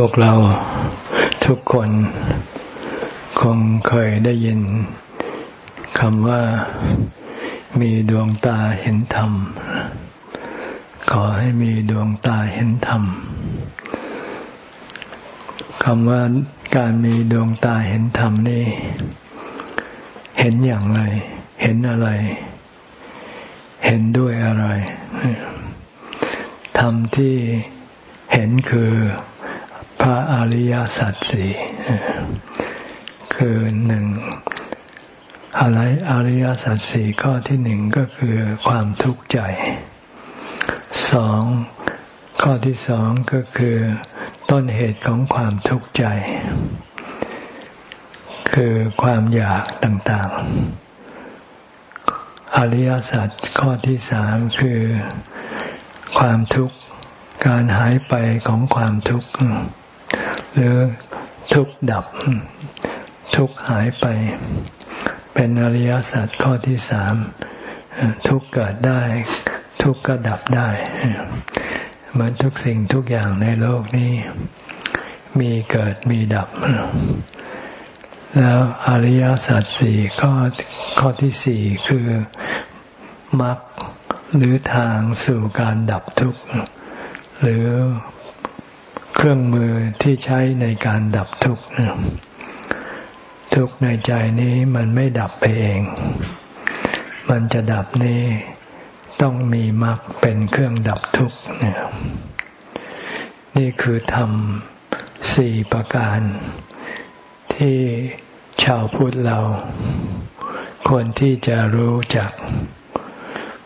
พวกเราทุกคนคงเคยได้ยินคำว่ามีดวงตาเห็นธรรม ขอให้มีดวงตาเห็นธรรมคำว่าการมีดวงตาเห็นธรรมนี่ เห็นอย่างไร เห็นอะไร เห็นด้วยอะไรธรรมที่เห็นคือ พระอริยสัจสี่คือหนึ่งอะไรอริยสัจสี่ข้อที่หนึ่งก็คือความทุกข์ใจสองข้อที่สองก็คือ ต้นเหตุของความทุกข์ใจ คือความอยากต่างๆ อริยสัจข้อที่สามคือ ความทุกข์ การหายไปของความทุกข์ หรือทุกข์ดับ ทุกข์หายไป เป็นอริยสัจข้อที่สามทุกข์เกิดได้ ทุกข์ก็ดับได้ เหมือนทุกสิ่งทุกอย่างในโลกนี้ มีเกิดมีดับ แล้วอริยสัจสี่ข้อข้อที่สี่คือมรรคหรือทางสู่การดับทุกข์หรือ เครื่องมือที่ใช้ในการดับทุกข์ทุกข์ในใจนี้มันไม่ดับไปเอง มันจะดับนี้ต้องมีมรรคเป็นเครื่องดับทุกข์นี่คือธรรมสี่ประการ ที่ชาวพุทธเราควรที่จะรู้จัก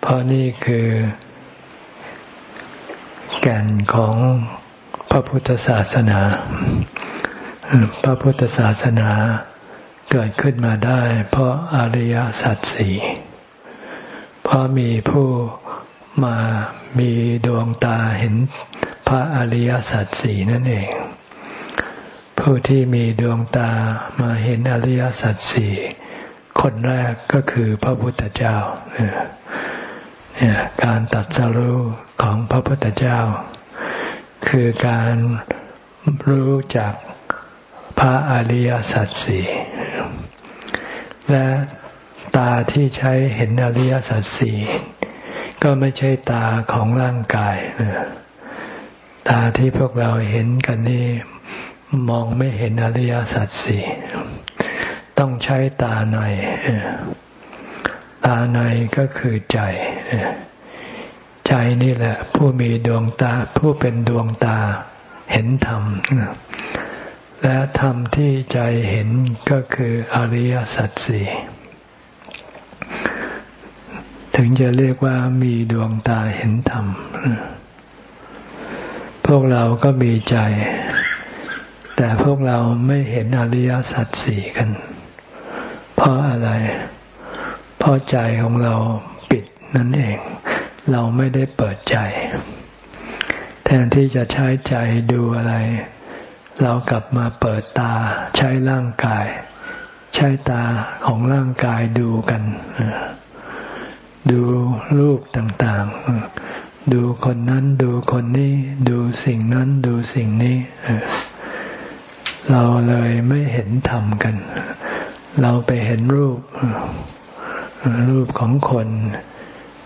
เพราะนี่คือแก่นของ พระพุทธศาสนา พระพุทธศาสนาเกิดขึ้นมาได้ เพราะอริยสัจสี่เพราะมีผู้มามีดวงตาเห็นพระอริยสัจสี่นั่นเอง ผู้ที่มีดวงตามาเห็นอริยสัจสี่คนแรกก็คือพระพุทธเจ้า การตัดสรู้ของพระพุทธเจ้า คือการรู้จักพระอริยสัจสี่และตาที่ใช้เห็นอริยสัจสี่ก็ไม่ใช่ตาของร่างกาย ตาที่พวกเราเห็นกันนี่มองไม่เห็นอริยสัจสี่ต้องใช้ตาในตาในก็คือใจ ใจนี่แหละ ผู้มีดวงตาผู้เป็นดวงตาเห็นธรรม และธรรมที่ใจเห็นก็คืออริยสัจสี่ถึงจะเรียกว่ามีดวงตาเห็นธรรม พวกเราก็มีใจ แต่พวกเราไม่เห็นอริยสัจสี่กัน เพราะอะไร เพราะใจของเราปิดนั่นเอง เราไม่ได้เปิดใจ แทนที่จะใช้ใจดูอะไร เรากลับมาเปิดตาใช้ร่างกาย ใช้ตาของร่างกายดูกัน ดูรูปต่างๆ ดูคนนั้นดูคนนี้ ดูสิ่งนั้นดูสิ่งนี้ เราเลยไม่เห็นธรรมกัน เราไปเห็นรูป รูปของคน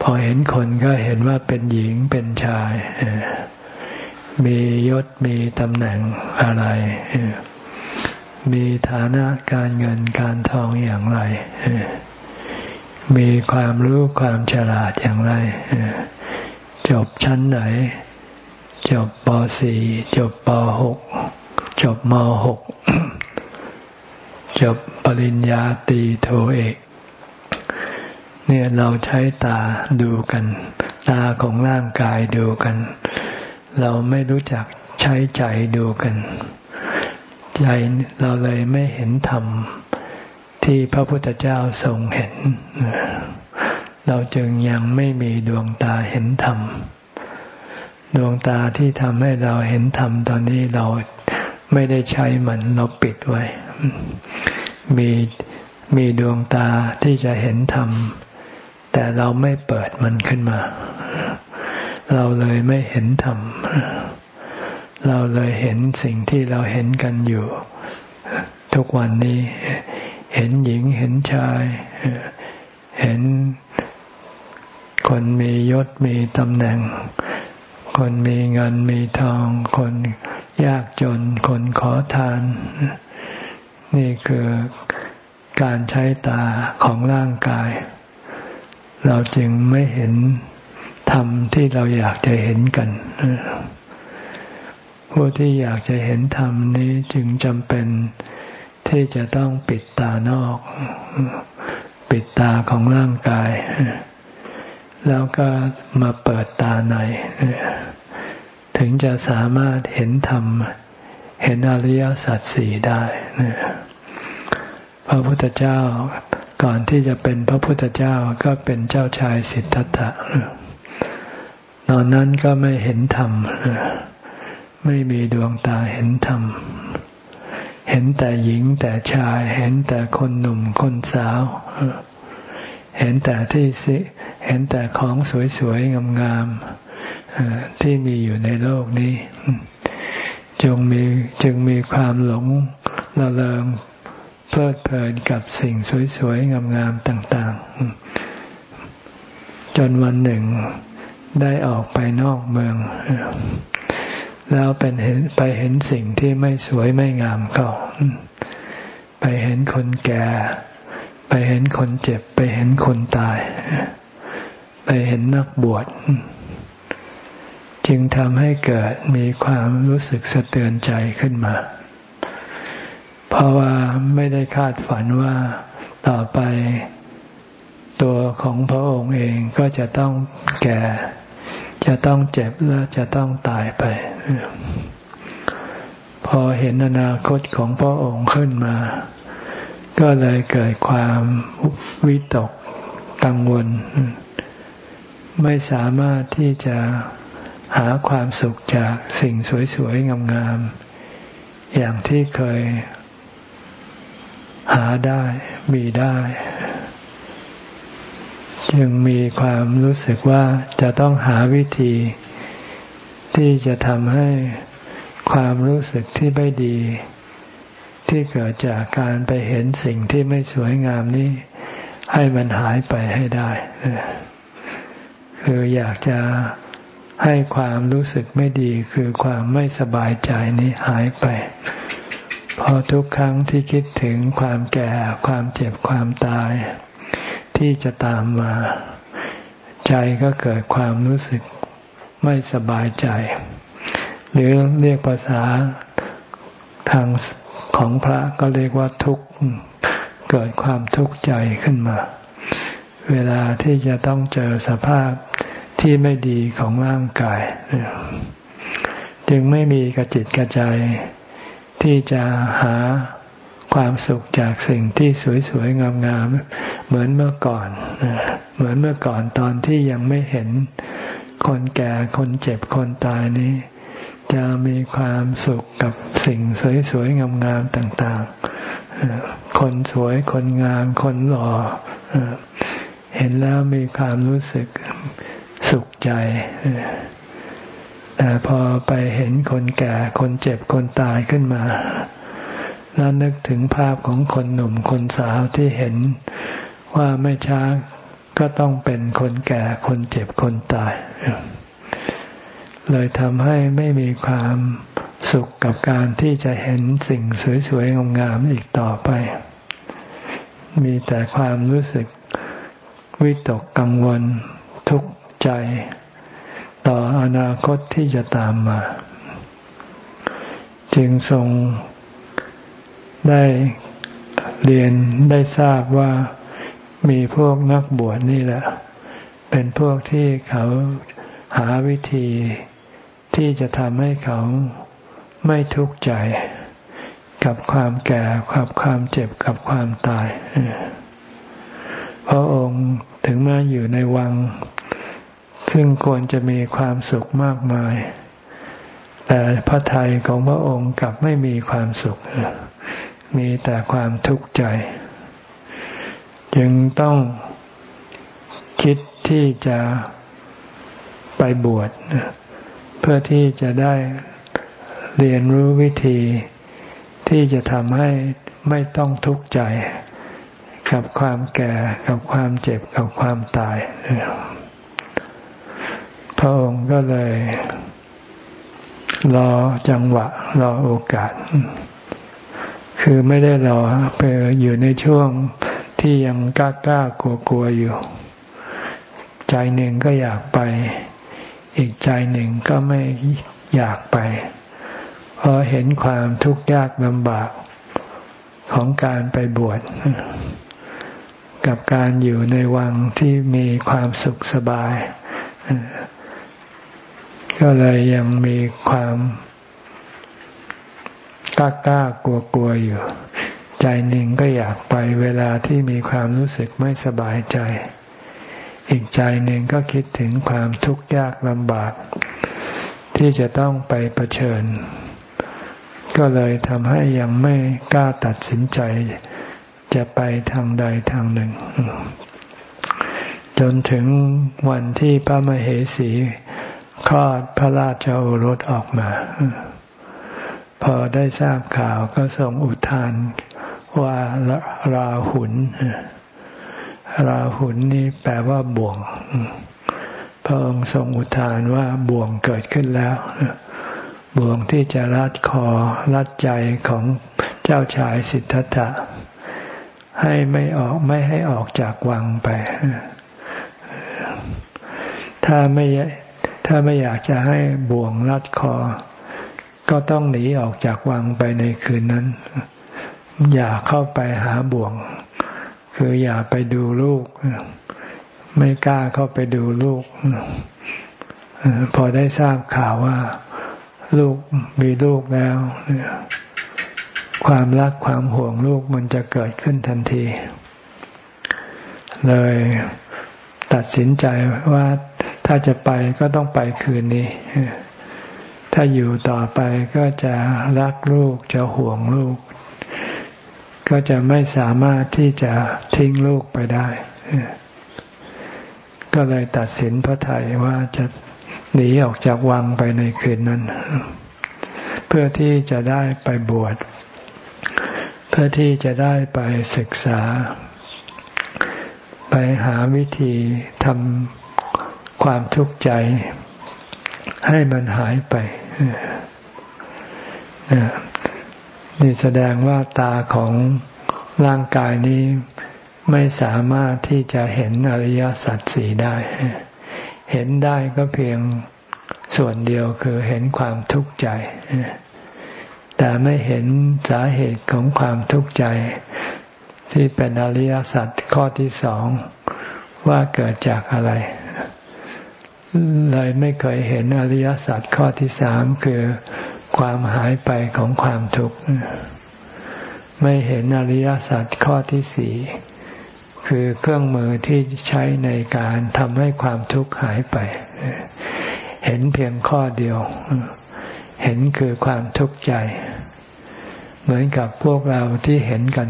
พอเห็นคนก็เห็นว่าเป็นหญิงเป็นชาย มียศมีตำแหน่งอะไร มีฐานะการเงินการทองอย่างไร มีความรู้ความฉลาดอย่างไร จบชั้นไหน จบป .4 จบป .6 จบม .6 จบปริญญาตรีโทเอก เนี่ยเราใช้ตาดูกัน ตาของร่างกายดูกัน เราไม่รู้จักใช้ใจดูกัน ใจเราเลยไม่เห็นธรรมที่พระพุทธเจ้าทรงเห็น เราจึงยังไม่มีดวงตาเห็นธรรม ดวงตาที่ทำให้เราเห็นธรรมตอนนี้เราไม่ได้ใช้มันเราปิดไว้ มีมีดวงตาที่จะเห็นธรรม แต่เราไม่เปิดมันขึ้นมา เราเลยไม่เห็นธรรม เราเลยเห็นสิ่งที่เราเห็นกันอยู่ ทุกวันนี้ เห็นหญิงเห็นชาย เห็นคนมียศมีตำแหน่ง คนมีเงินมีทอง คนยากจน คนขอทาน นี่คือการใช้ตาของร่างกาย เราจึงไม่เห็นธรรมที่เราอยากจะเห็นกันผู้ที่อยากจะเห็นธรรมนี้จึงจำเป็นที่จะต้องปิดตานอก ปิดตาของร่างกาย แล้วก็มาเปิดตาใน ถึงจะสามารถเห็นธรรม เห็นอริยสัจสี่ได้ พระพุทธเจ้า ก่อนที่จะเป็นพระพุทธเจ้าก็เป็นเจ้าชายสิทธัตถะตอนนั้นก็ไม่เห็นธรรม ไม่มีดวงตาเห็นธรรม เห็นแต่หญิงแต่ชาย เห็นแต่คนหนุ่มคนสาว เห็นแต่ที่สิ เห็นแต่ของสวยๆงามๆที่มีอยู่ในโลกนี้ จงมีจึงมีความหลงละเลง เพลิดเพลินกับสิ่งสวยๆ งามๆ ต่างๆ จนวันหนึ่งได้ออกไปนอกเมือง แล้วเป็นเห็นไปเห็นสิ่งที่ไม่สวยไม่งามก็ไปเห็นคนแก่ ไปเห็นคนเจ็บ ไปเห็นคนตาย ไปเห็นนักบวช จึงทำให้เกิดมีความรู้สึกสะเตือนใจขึ้นมา เพราะว่าไม่ได้คาดฝันว่าต่อไปตัวของพระองค์เองก็จะต้องแก่ จะต้องเจ็บและจะต้องตายไป พอเห็นอนาคตของพระองค์ขึ้นมา ก็เลยเกิดความวิตกกังวล ไม่สามารถที่จะหาความสุขจากสิ่งสวยๆงามๆอย่างที่เคย หาได้มีได้ จึงมีความรู้สึกว่าจะต้องหาวิธี ที่จะทำให้ความรู้สึกที่ไม่ดี ที่เกิดจากการไปเห็นสิ่งที่ไม่สวยงามนี้ ให้มันหายไปให้ได้คืออยากจะให้ความรู้สึกไม่ดีคือความไม่สบายใจนี้หายไป พอทุกครั้งที่คิดถึงความแก่ความเจ็บความตาย ที่จะตามมา ใจก็เกิดความรู้สึกไม่สบายใจ หรือเรียกภาษาทางของพระก็เรียกว่าทุกข์เกิดความทุกข์ใจขึ้นมา เวลาที่จะต้องเจอสภาพที่ไม่ดีของร่างกาย จึงไม่มีกระจิตกระใจ ที่จะหาความสุขจากสิ่งที่สวยๆงามๆเหมือนเมื่อก่อน เหมือนเมื่อก่อนตอนที่ยังไม่เห็นคนแก่คนเจ็บคนตายนี้ จะมีความสุขกับสิ่งสวยๆงามๆต่างๆ คนสวยคนงามคนหล่อเห็นแล้วมีความรู้สึกสุขใจ แต่พอไปเห็นคนแก่คนเจ็บคนตายขึ้นมา แล้วนึกถึงภาพของคนหนุ่มคนสาวที่เห็นว่าไม่ช้าก็ต้องเป็นคนแก่คนเจ็บคนตาย เลยทำให้ไม่มีความสุขกับการที่จะเห็นสิ่งสวยๆงามๆอีกต่อไป มีแต่ความรู้สึกวิตกกังวลทุกข์ใจ ต่ออนาคตที่จะตามมา จึงทรงได้เรียนได้ทราบว่ามีพวกนักบวชนี่แหละ เป็นพวกที่เขาหาวิธีที่จะทำให้เขาไม่ทุกข์ใจ กับความแก่กับความเจ็บกับความตายพระองค์ถึงมาอยู่ในวัง ซึ่งควรจะมีความสุขมากมาย แต่พระทัยของพระองค์กลับไม่มีความสุข มีแต่ความทุกข์ใจ จึงต้องคิดที่จะไปบวชเพื่อที่จะได้เรียนรู้วิธีที่จะทำให้ไม่ต้องทุกข์ใจ กับความแก่กับความเจ็บกับความตาย ระองค์ก็เลยรอจังหวะ รอโอกาส คือไม่ได้รอไปอยู่ในช่วงที่ยังกล้ากล้ากลัวกลัวอยู่ ใจหนึ่งก็อยากไป อีกใจหนึ่งก็ไม่อยากไป เพราะเห็นความทุกข์ยากลำบากของการไปบวชกับการอยู่ในวังที่มีความสุขสบาย ก็เลยยังมีความกล้ากล้ากลัวกลัวอยู่ ใจหนึ่งก็อยากไปเวลาที่มีความรู้สึกไม่สบายใจ อีกใจหนึ่งก็คิดถึงความทุกข์ยากลำบาก ที่จะต้องไปเผชิญ ก็เลยทำให้ยังไม่กล้าตัดสินใจ จะไปทางใดทางหนึ่ง จนถึงวันที่พระมเหสี คลอดพระราชโอรสออกมา พอได้ทราบข่าวก็ส่งอุทานว่าราหุนราหุนนี่แปลว่าบ่วง พระองค์ทรงอุทานว่าบ่วงเกิดขึ้นแล้ว บ่วงที่จะรัดคอรัดใจของเจ้าชายสิทธัตถะ ให้ไม่ออกไม่ให้ออกจากวังไป ถ้าไม่ ถ้าไม่อยากจะให้บ่วงรัดคอ ก็ต้องหนีออกจากวังไปในคืนนั้น อย่าเข้าไปหาบ่วง คืออย่าไปดูลูก ไม่กล้าเข้าไปดูลูก พอได้ทราบข่าวว่า ลูกมีลูกแล้ว ความรักความห่วงลูกมันจะเกิดขึ้นทันที เลยตัดสินใจว่า ถ้าจะไปก็ต้องไปคืนนี้ ถ้าอยู่ต่อไปก็จะรักลูกจะห่วงลูก ก็จะไม่สามารถที่จะทิ้งลูกไปได้ ก็เลยตัดสินพระไทยว่าจะหนีออกจากวังไปในคืนนั้น เพื่อที่จะได้ไปบวช เพื่อที่จะได้ไปศึกษา ไปหาวิธีทำ ความทุกข์ใจ ให้มันหายไปนี่แสดงว่าตาของร่างกายนี้ไม่สามารถที่จะเห็นอริยสัจสี่ได้ เห็นได้ก็เพียงส่วนเดียวคือเห็นความทุกข์ใจ แต่ไม่เห็นสาเหตุของความทุกข์ใจ ที่เป็นอริยสัจข้อที่สองว่าเกิดจากอะไร เลยไม่เคยเห็นอริยสัจข้อที่สามคือความหายไปของความทุกข์ ไม่เห็นอริยสัจข้อที่สี่คือเครื่องมือที่ใช้ในการทำให้ความทุกข์หายไป เห็นเพียงข้อเดียว เห็นคือความทุกข์ใจ เหมือนกับพวกเราที่เห็นกัน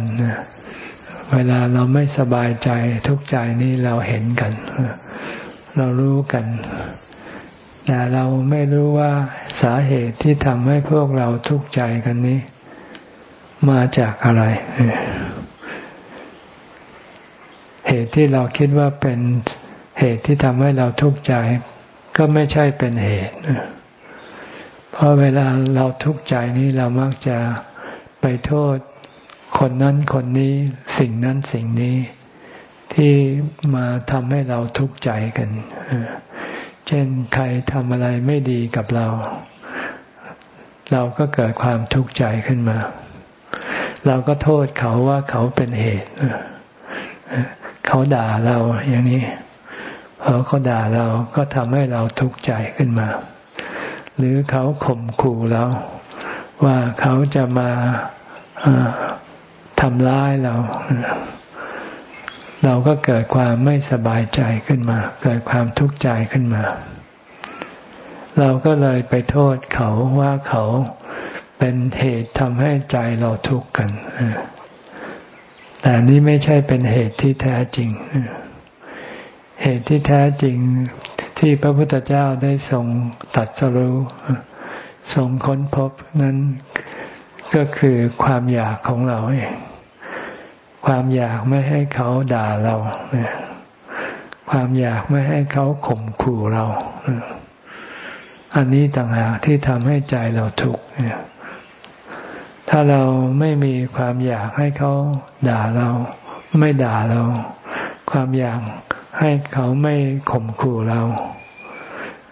เวลาเราไม่สบายใจทุกข์ใจนี่เราเห็นกันเเรารู้กัน แต่เราไม่รู้ว่าสาเหตุที่ทำให้พวกเราทุกข์ใจกันนี้ มาจากอะไร เหตุที่เราคิดว่าเป็นเหตุที่ทำให้เราทุกข์ใจ ก็ไม่ใช่เป็นเหตุ เพราะเวลาเราทุกข์ใจนี้เรามักจะไปโทษคนนั้นคนนี้สิ่งนั้นสิ่งนี้ ที่มาทำให้เราทุกข์ใจกัน เช่นใครทำอะไรไม่ดีกับเรา เราก็เกิดความทุกข์ใจขึ้นมา เราก็โทษเขาว่าเขาเป็นเหตุ เขาด่าเราอย่างนี้พอเขาด่าเราก็ทำให้เราทุกข์ใจขึ้นมา หรือเขาข่มขู่เรา ว่าเขาจะมาทำร้ายเรา เราก็เกิดความไม่สบายใจขึ้นมา เกิดความทุกข์ใจขึ้นมา เราก็เลยไปโทษเขาว่าเขาเป็นเหตุทำให้ใจเราทุกข์กัน แต่นี้ไม่ใช่เป็นเหตุที่แท้จริง เหตุที่แท้จริงที่พระพุทธเจ้าได้ทรงตัดสรู้ทรงค้นพบนั้นก็คือความอยากของเราเอง ความอยากไม่ให้เขาด่าเราความอยากไม่ให้เขาข่มขู่เรา อันนี้ต่างหากที่ทำให้ใจเราทุกข์ถ้าเราไม่มีความอยากให้เขาด่าเรา ไม่ด่าเรา ความอยากให้เขาไม่ข่มขู่เรา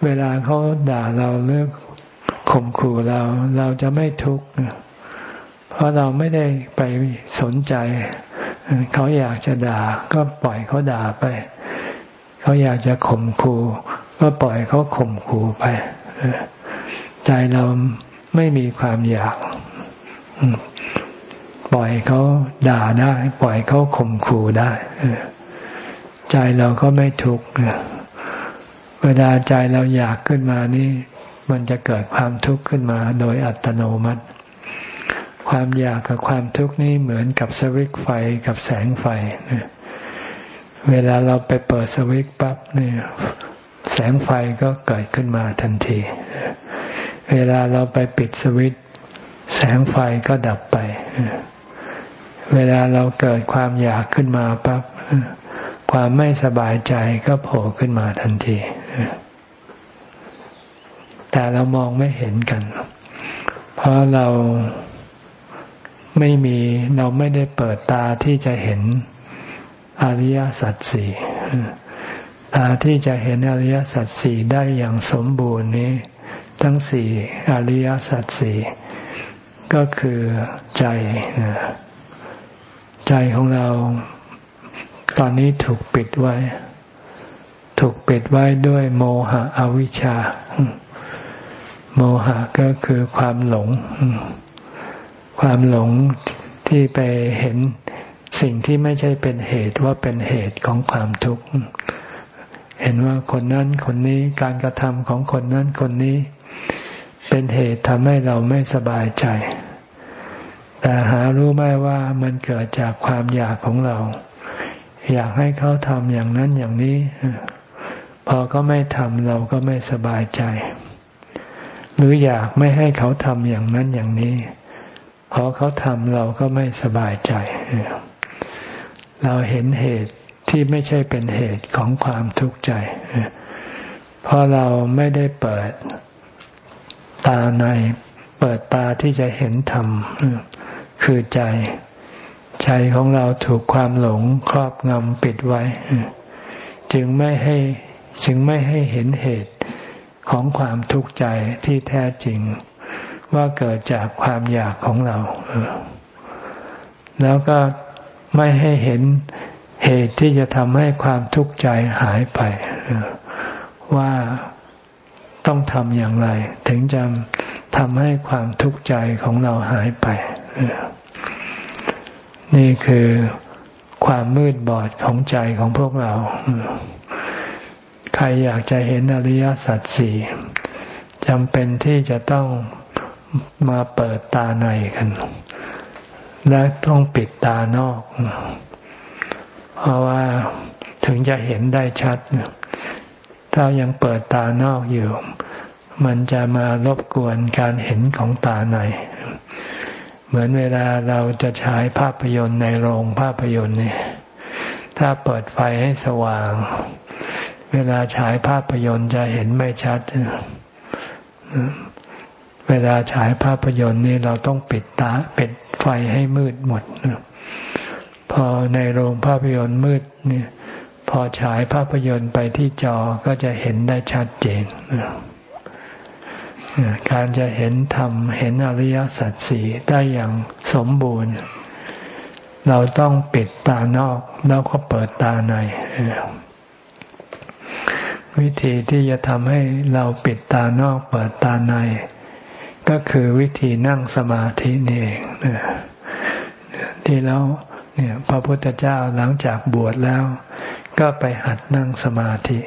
เวลาเขาด่าเราหรือข่มขู่เรา เราจะไม่ทุกข์เพราะเราไม่ได้ไปสนใจ เขาอยากจะด่าก็ปล่อยเขาด่าไป เขาอยากจะข่มขู่ก็ปล่อยเขาข่มขู่ไปใจเราไม่มีความอยาก ปล่อยเขาด่าได้ ปล่อยเขาข่มขู่ได้ใจเราก็ไม่ทุกข์เวลาใจเราอยากขึ้นมานี่ มันจะเกิดความทุกข์ขึ้นมาโดยอัตโนมัติ ความอยากกับความทุกข์นี่เหมือนกับสวิตไฟกับแสงไฟ เวลาเราไปเปิดสวิตปั๊บเนี่ยแสงไฟก็เกิดขึ้นมาทันที เวลาเราไปปิดสวิตแสงไฟก็ดับไป เวลาเราเกิดความอยากขึ้นมาปั๊บความไม่สบายใจก็โผล่ขึ้นมาทันที แต่เรามองไม่เห็นกัน เพราะเรา ไม่มีเราไม่ได้เปิดตาที่จะเห็นอริยสัจสี่ตาที่จะเห็นอริยสัจสี่ได้อย่างสมบูรณ์นี้ ทั้งสี่อริยสัจสี่ก็คือใจ ใจของเราตอนนี้ถูกปิดไว้ ถูกปิดไว้ด้วยโมหะอวิชชา โมหะก็คือความหลง ความหลงที่ไปเห็นสิ่งที่ไม่ใช่เป็นเหตุว่าเป็นเหตุของความทุกข์ เห็นว่าคนนั้นคนนี้การกระทำของคนนั้นคนนี้ เป็นเหตุทำให้เราไม่สบายใจ แต่หารู้ไหมว่ามันเกิดจากความอยากของเรา อยากให้เขาทำอย่างนั้นอย่างนี้ พอเขาไม่ทำเราก็ไม่สบายใจ หรืออยากไม่ให้เขาทำอย่างนั้นอย่างนี้ พอเขาทำเราก็ไม่สบายใจ เราเห็นเหตุที่ไม่ใช่เป็นเหตุของความทุกข์ใจ เพราะเราไม่ได้เปิดตาใน เปิดตาที่จะเห็นธรรม คือใจ ใจของเราถูกความหลงครอบงำปิดไว้ จึงไม่ให้จึงไม่ให้เห็นเหตุของความทุกข์ใจที่แท้จริง ว่าเกิดจากความอยากของเรา แล้วก็ไม่ให้เห็นเหตุที่จะทำให้ความทุกข์ใจหายไป ว่าต้องทำอย่างไร ถึงจะทำให้ความทุกข์ใจของเราหายไป นี่คือความมืดบอดของใจของพวกเรา ใครอยากจะเห็นอริยสัจสี่จำเป็นที่จะต้อง มาเปิดตาในกัน และต้องปิดตานอก เพราะว่าถึงจะเห็นได้ชัด ถ้ายังเปิดตานอกอยู่ มันจะมารบกวนการเห็นของตาใน เหมือนเวลาเราจะฉายภาพยนตร์ในโรงภาพยนตร์เนี่ย ถ้าเปิดไฟให้สว่าง เวลาฉายภาพยนตร์จะเห็นไม่ชัด เวลาฉายภาพยนตร์นี่เราต้องปิดตาปิดไฟให้มืดหมด พอในโรงภาพยนตร์มืดเนี่ย พอฉายภาพยนตร์ไปที่จอก็จะเห็นได้ชัดเจนการจะเห็นธรรมเห็นอริยสัจสี่ได้อย่างสมบูรณ์ เราต้องปิดตานอกแล้วก็เปิดตาในวิธีที่จะทำให้เราปิดตานอกเปิดตาใน ก็คือวิธีนั่งสมาธินี่เองที่แล้วเนี่ยพระพุทธเจ้าหลังจากบวชแล้ว ก็ไปหัดนั่งสมาธิ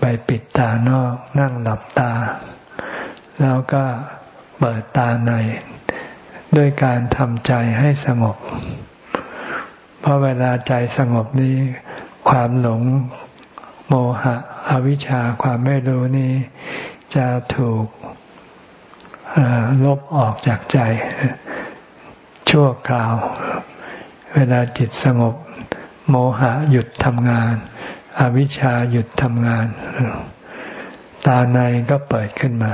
ไปปิดตานอกนั่งหลับตา แล้วก็เปิดตาใน ด้วยการทำใจให้สงบ เพราะเวลาใจสงบนี้ ความหลงโมหะ อวิชชาความไม่รู้นี้ จะถูก ลบออกจากใจ ชั่วคราว เวลาจิตสงบ โมหะหยุดทำงาน อวิชชาหยุดทำงาน ตาในก็เปิดขึ้นมา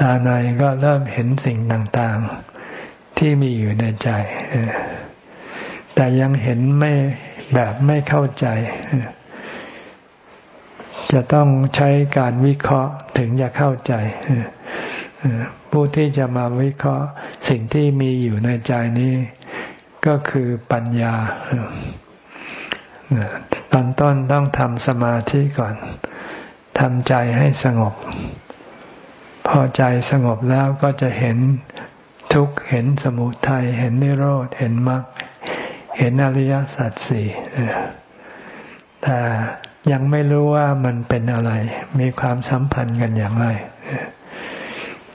ตาในก็เริ่มเห็นสิ่งต่างๆ ที่มีอยู่ในใจ แต่ยังเห็นไม่แบบไม่เข้าใจจะต้องใช้การวิเคราะห์ถึงจะเข้าใจ ผู้ที่จะมาวิเคราะห์สิ่งที่มีอยู่ในใจนี้ ก็คือปัญญาตอนต้นต้องทำสมาธิก่อนทำใจให้สงบ พอใจสงบแล้วก็จะเห็นทุกข์เห็นสมุทัยเห็นนิโรธเห็นมรรคเห็นอริยสัจสี่แต่ยังไม่รู้ว่ามันเป็นอะไร มีความสัมพันธ์กันอย่างไร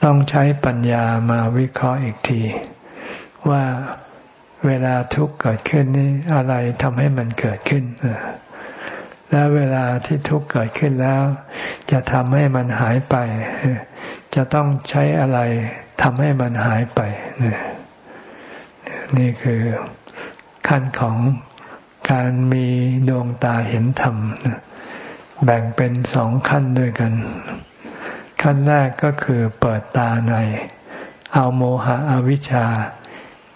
ต้องใช้ปัญญามาวิเคราะห์อีกที ว่าเวลาทุกข์เกิดขึ้นนี่อะไรทำให้มันเกิดขึ้น และเวลาที่ทุกข์เกิดขึ้นแล้ว จะทำให้มันหายไป จะต้องใช้อะไรทำให้มันหายไป นี่คือขั้นของการมีดวงตาเห็นธรรมแบ่งเป็นสองขั้นด้วยกัน ขั้นแรกก็คือเปิดตาใน เอาโมหะอวิชชา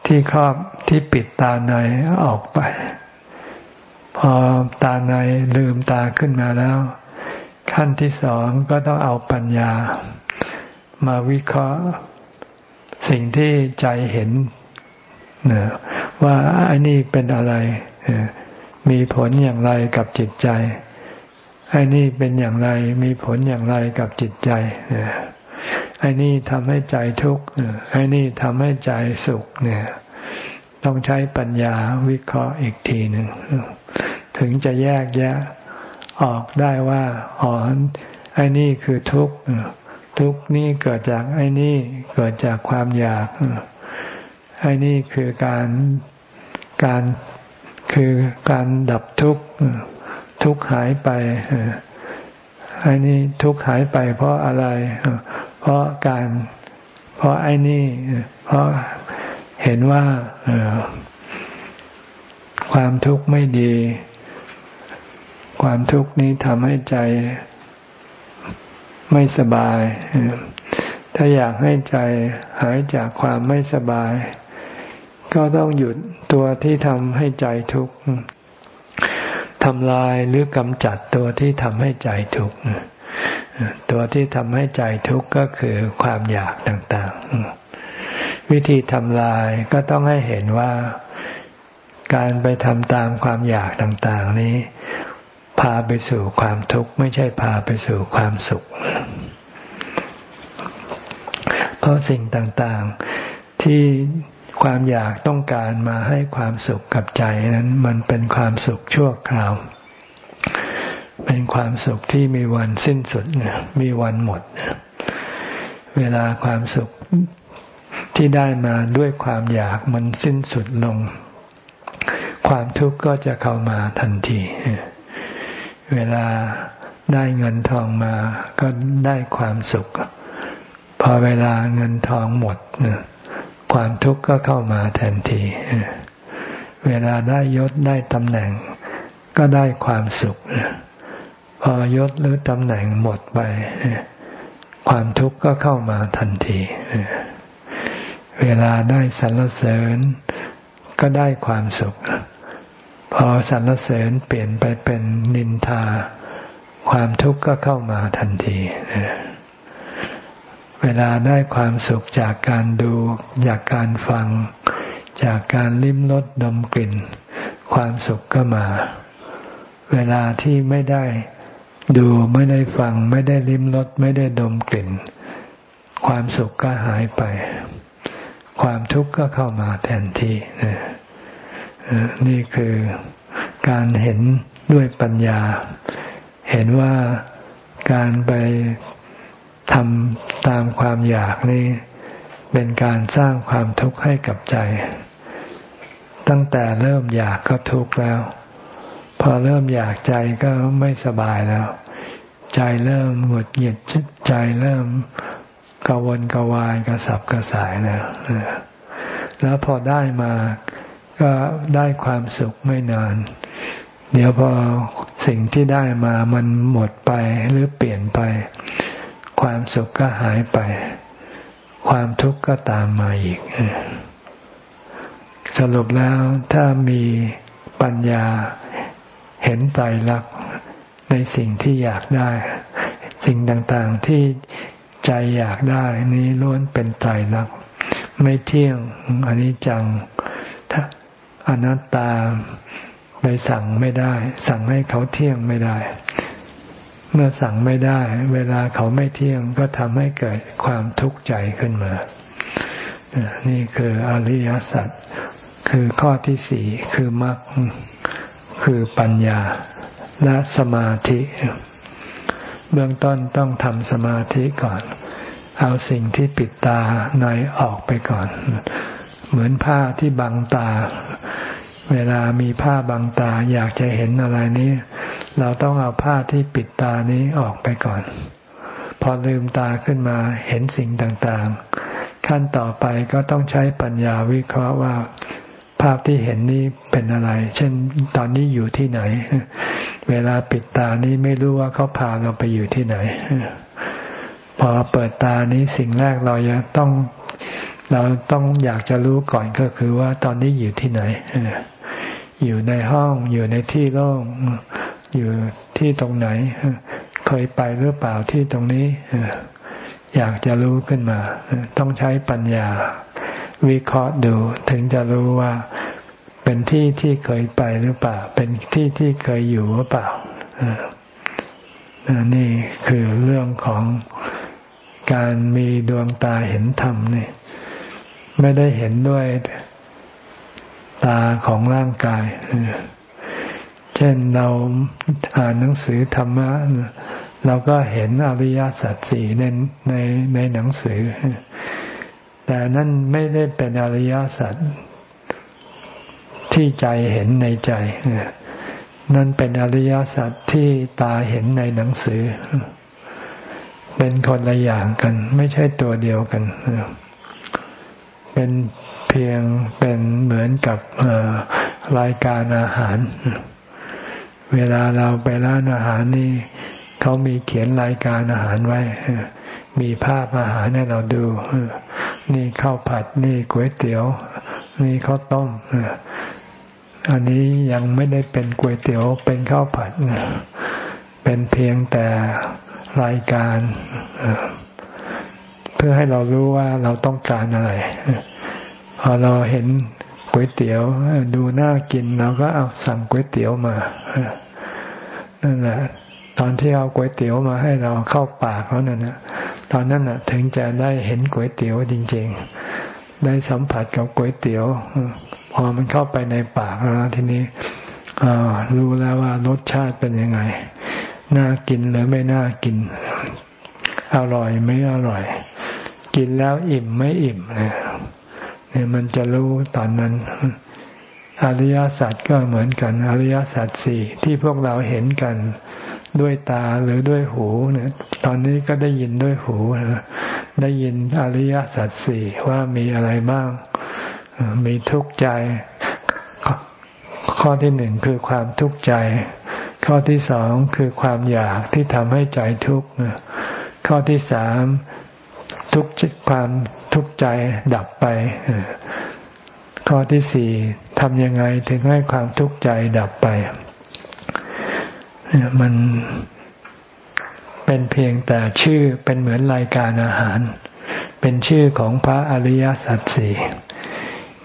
ที่ครอบที่ปิดตาในออกไป พอตาในลืมตาขึ้นมาแล้ว ขั้นที่สองก็ต้องเอาปัญญา มาวิเคราะห์สิ่งที่ใจเห็นนะว่าอ้นี่เป็นอะไรมีผลอย่างไรกับจิตใจ ไอ้นี่เป็นอย่างไรมีผลอย่างไรกับจิตใจไอ้นี่ทำให้ใจทุกข์ไอ้นี่ทำให้ใจสุขเนี่ย ต้องใช้ปัญญาวิเคราะห์อีกทีหนึ่งถึงจะแยกแยะออกได้ว่าอ๋อไอ้นี่คือทุกข์ทุกข์นี่เกิดจากไอ้นี่เกิดจากความอยากไอ้นี่คือการการคือการดับทุกข์ ทุกข์หายไปอันนี้ทุกข์หายไปเพราะอะไร เพราะการ เพราะไอ้นี่ เพราะเห็นว่าความทุกข์ไม่ดี ความทุกข์นี้ทำให้ใจไม่สบาย ถ้าอยากให้ใจหายจากความไม่สบาย ก็ต้องหยุดตัวที่ทำให้ใจทุกข์ำลายหรือกำจัดตัวที่ทำให้ใจทุกข์ตัวที่ทำให้ใจทุกข์ก็คือความอยากต่างๆ วิธีทำลายก็ต้องให้เห็นว่าการไปทำตามความอยากต่างๆ นี้ พาไปสู่ความทุกข์ไม่ใช่พาไปสู่ความสุข เพราะสิ่งต่างๆที่ ความอยากต้องการมาให้ความสุขกับใจนั้น มันเป็นความสุขชั่วคราว เป็นความสุขที่มีวันสิ้นสุดมีวันหมด เวลาความสุขที่ได้มาด้วยความอยากมันสิ้นสุดลง ความทุกข์ก็จะเข้ามาทันที เวลาได้เงินทองมาก็ได้ความสุข พอเวลาเงินทองหมดเนี่ย ความทุกข์ก็เข้ามาแทนที เวลาได้ยศได้ตำแหน่ง ก็ได้ความสุข พอยศหรือตำแหน่งหมดไป ความทุกข์ก็เข้ามาทันที เวลาได้สรรเสริญ ก็ได้ความสุข พอสรรเสริญเปลี่ยนไปเป็นนินทา ความทุกข์ก็เข้ามาทันทีเเวลาได้ความสุขจากการดู จากการฟัง จากการลิ้มรสดมกลิ่น ความสุขก็มา เวลาที่ไม่ได้ดูไม่ได้ฟัง ไม่ได้ลิ้มรสไม่ได้ดมกลิ่น ความสุขก็หายไป ความทุกข์ก็เข้ามาแทนที่นี่คือการเห็นด้วยปัญญา เห็นว่าการไป ทำตามความอยากนี่เป็นการสร้างความทุกข์ให้กับใจ ตั้งแต่เริ่มอยากก็ทุกข์แล้ว พอเริ่มอยากใจก็ไม่สบายแล้ว ใจเริ่มหงุดหงิดใจเริ่มกวนกวายกระสับกระสายแล้วแล้วพอได้มาก็ได้ความสุขไม่นาน เดี๋ยวพอสิ่งที่ได้มามันหมดไปหรือเปลี่ยนไป ความสุขก็หายไป ความทุกข์ก็ตามมาอีก สรุปแล้วถ้ามีปัญญาเห็นไตรลักษณ์ในสิ่งที่อยากได้ สิ่งต่างๆที่ใจอยากได้นี้ล้วนเป็นไตรลักษณ์ไม่เที่ยงอันนี้จังถ้าอนัตตาไปสั่งไม่ได้ สั่งให้เขาเที่ยงไม่ได้ เมื่อสั่งไม่ได้ เวลาเขาไม่เที่ยงก็ทำให้เกิดความทุกข์ใจขึ้นมา นี่คืออริยสัจคือข้อที่สี่คือมรรคคือปัญญาและสมาธิ เบื้องต้นต้องทำสมาธิก่อน เอาสิ่งที่ปิดตาในออกไปก่อน เหมือนผ้าที่บังตา เวลามีผ้าบังตาอยากจะเห็นอะไรนี้ เราต้องเอาผ้าที่ปิดตานี้ออกไปก่อน พอลืมตาขึ้นมาเห็นสิ่งต่างๆ ขั้นต่อไปก็ต้องใช้ปัญญาวิเคราะห์ว่า ภาพที่เห็นนี้เป็นอะไร เช่นตอนนี้อยู่ที่ไหน เวลาปิดตานี้ไม่รู้ว่าเขาพาเราไปอยู่ที่ไหน พอเปิดตานี้สิ่งแรกเราจะต้องเราต้องอยากจะรู้ก่อนก็คือว่าตอนนี้อยู่ที่ไหน อยู่ในห้องอยู่ในที่โล่ง อยู่ที่ตรงไหน เคยไปหรือเปล่าที่ตรงนี้ อยากจะรู้ขึ้นมา ต้องใช้ปัญญา วิเคราะห์ดูถึงจะรู้ว่าเป็นที่ที่เคยไปหรือเปล่า เป็นที่ที่เคยอยู่หรือเปล่านี่คือเรื่องของการมีดวงตาเห็นธรรมนี่ไม่ได้เห็นด้วยตาของร่างกาย เช่นเราอ่านหนังสือธรรมะเราก็เห็นอริยสัจสี่ในในในหนังสือ แต่นั่นไม่ได้เป็นอริยสัจที่ใจเห็นในใจ นั่นเป็นอริยสัจที่ตาเห็นในหนังสือ เป็นคนละอย่างกัน ไม่ใช่ตัวเดียวกัน เป็นเพียงเป็นเหมือนกับรายการอาหาร เวลาเราไปร้านอาหารนี่เขามีเขียนรายการอาหารไว้ มีภาพอาหารให้เราดู นี่ข้าวผัด นี่ก๋วยเตี๋ยว นี่ข้าวต้ม อันนี้ยังไม่ได้เป็นก๋วยเตี๋ยว เป็นข้าวผัด เป็นเพียงแต่รายการ เพื่อให้เรารู้ว่าเราต้องการอะไร พอเราเห็น ก๋วยเตี๋ยวดูน่ากินเราก็เอาสั่งก๋วยเตี๋ยวมานั่นแหละตอนที่เอาก๋วยเตี๋ยวมาให้เราเข้าปากเขานั่นนะตอนนั้นน่ะถึงจะได้เห็นก๋วยเตี๋ยวจริง ๆ ได้สัมผัสกับก๋วยเตี๋ยวพอมันเข้าไปในปากแล้วทีนี้รู้แล้วว่ารสชาติเป็นยังไง น่ากินหรือไม่น่ากิน อร่อยไม่อร่อย กินแล้วอิ่มไม่อิ่ม เนี่ยมันจะรู้ตอนนั้น อริยสัจก็เหมือนกัน อริยสัจสี่ที่พวกเราเห็นกันด้วยตาหรือด้วยหูเนี่ยตอนนี้ก็ได้ยินด้วยหูนะได้ยินอริยสัจสี่ว่ามีอะไรบ้าง มีทุกข์ใจ ข้อที่หนึ่งคือความทุกข์ใจ ข้อที่สองคือความอยากที่ทำให้ใจทุกข์ข้อที่สาม ทุกความทุกข์ใจดับไป ข้อที่สี่ทำยังไงถึงให้ความทุกข์ใจดับไป มันเป็นเพียงแต่ชื่อเป็นเหมือนรายการอาหาร เป็นชื่อของพระอริยสัจสี่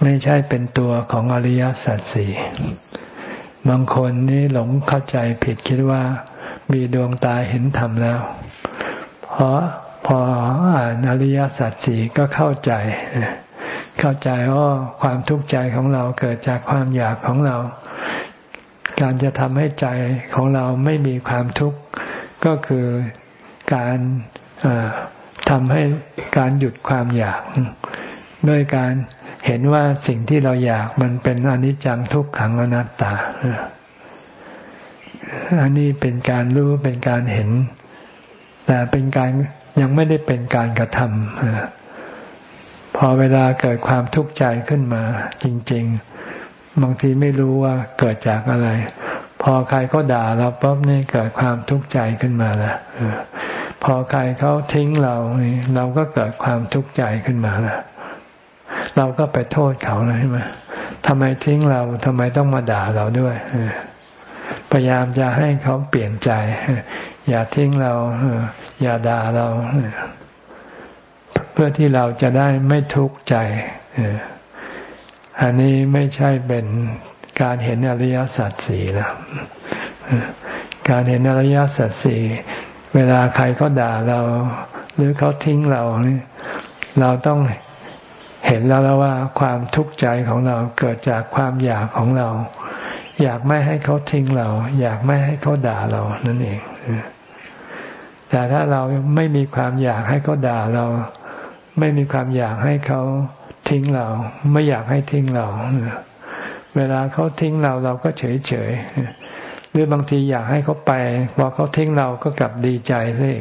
ไม่ใช่เป็นตัวของอริยสัจสี่บางคนนี่หลงเข้าใจผิดคิดว่ามีดวงตาเห็นธรรมแล้ว เพราะ พออ่านอริยสัจสี่ก็เข้าใจ เข้าใจว่าความทุกข์ใจของเราเกิดจากความอยากของเรา การจะทำให้ใจของเราไม่มีความทุกข์ก็คือการทำให้การหยุดความอยาก ด้วยการเห็นว่าสิ่งที่เราอยากมันเป็นอนิจจังทุกขังอนัตตา อันนี้เป็นการรู้เป็นการเห็น แต่เป็นการ ยังไม่ได้เป็นการกระทำพอเวลาเกิดความทุกข์ใจขึ้นมา จริง ๆ บางทีไม่รู้ว่าเกิดจากอะไร พอใครเขาด่าเราปุ๊บนี่เกิดความทุกข์ใจขึ้นมาล้วพอใครเขาทิ้งเราเราก็เกิดความทุกข์ใจขึ้นมาล้วเราก็ไปโทษเขาเลยใช่ไหมทำไมทิ้งเราทำไมต้องมาด่าเราด้วยพยายามจะให้เขาเปลี่ยนใจ อย่าทิ้งเราอย่าด่าเรา เพื่อที่เราจะได้ไม่ทุกข์ใจอันนี้ไม่ใช่เป็นการเห็นอริยสัจสี่แล้วการเห็นอริยสัจสี่เวลาใครเขาด่าเรา หรือเขาทิ้งเราเราต้องเห็นแล้วแล้วว่าความทุกข์ใจของเราเกิดจากความอยากของเรา อยากไม่ให้เขาทิ้งเรา อยากไม่ให้เขาด่าเรานั่นเอง แต่ถ้าเราไม่มีความอยากให้เขาด่าเรา ไม่มีความอยากให้เขาทิ้งเรา ไม่อยากให้ทิ้งเรา เวลาเขาทิ้งเราเราก็เฉยเฉยหรือบางทีอยากให้เขาไปพอเขาทิ้งเราก็กลับดีใจเลย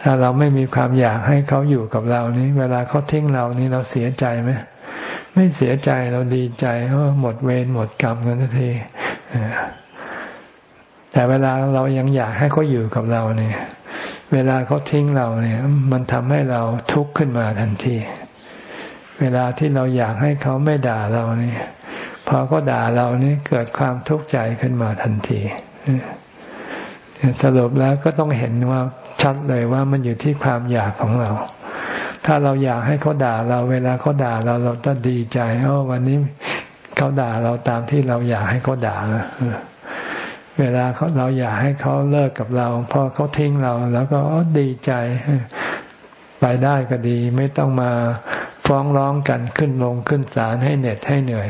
ถ้าเราไม่มีความอยากให้เขาอยู่กับเรานี่เวลาเขาทิ้งเรานี่เราเสียใจไหมไม่เสียใจเราดีใจเพราะหมดเวรหมดกรรมกันทันที แต่เวลาเรายังอยากให้เขาอยู่กับเราเนี่ย เวลาเขาทิ้งเราเนี่ย มันทำให้เราทุกข์ขึ้นมาทันที เวลาที่เราอยากให้เขาไม่ด่าเราเนี่ยพอเขาด่าเรานี่เกิดความทุกข์ใจขึ้นมาทันทีสรุปแล้วก็ต้องเห็นว่าชัดเลยว่ามันอยู่ที่ความอยากของเรา ถ้าเราอยากให้เขาด่าเรา เวลาเขาด่าเราเราจะดีใจโอ้วันนี้เขาด่าเราตามที่เราอยากให้เขาด่า เวลาเขาเราอยากให้เขาเลิกกับเรา พอเขาทิ้งเรา แล้วก็ดีใจ ไปได้ก็ดี ไม่ต้องมาฟ้องร้องกันขึ้นลงขึ้นศาลให้เหน็ดให้เหนื่อย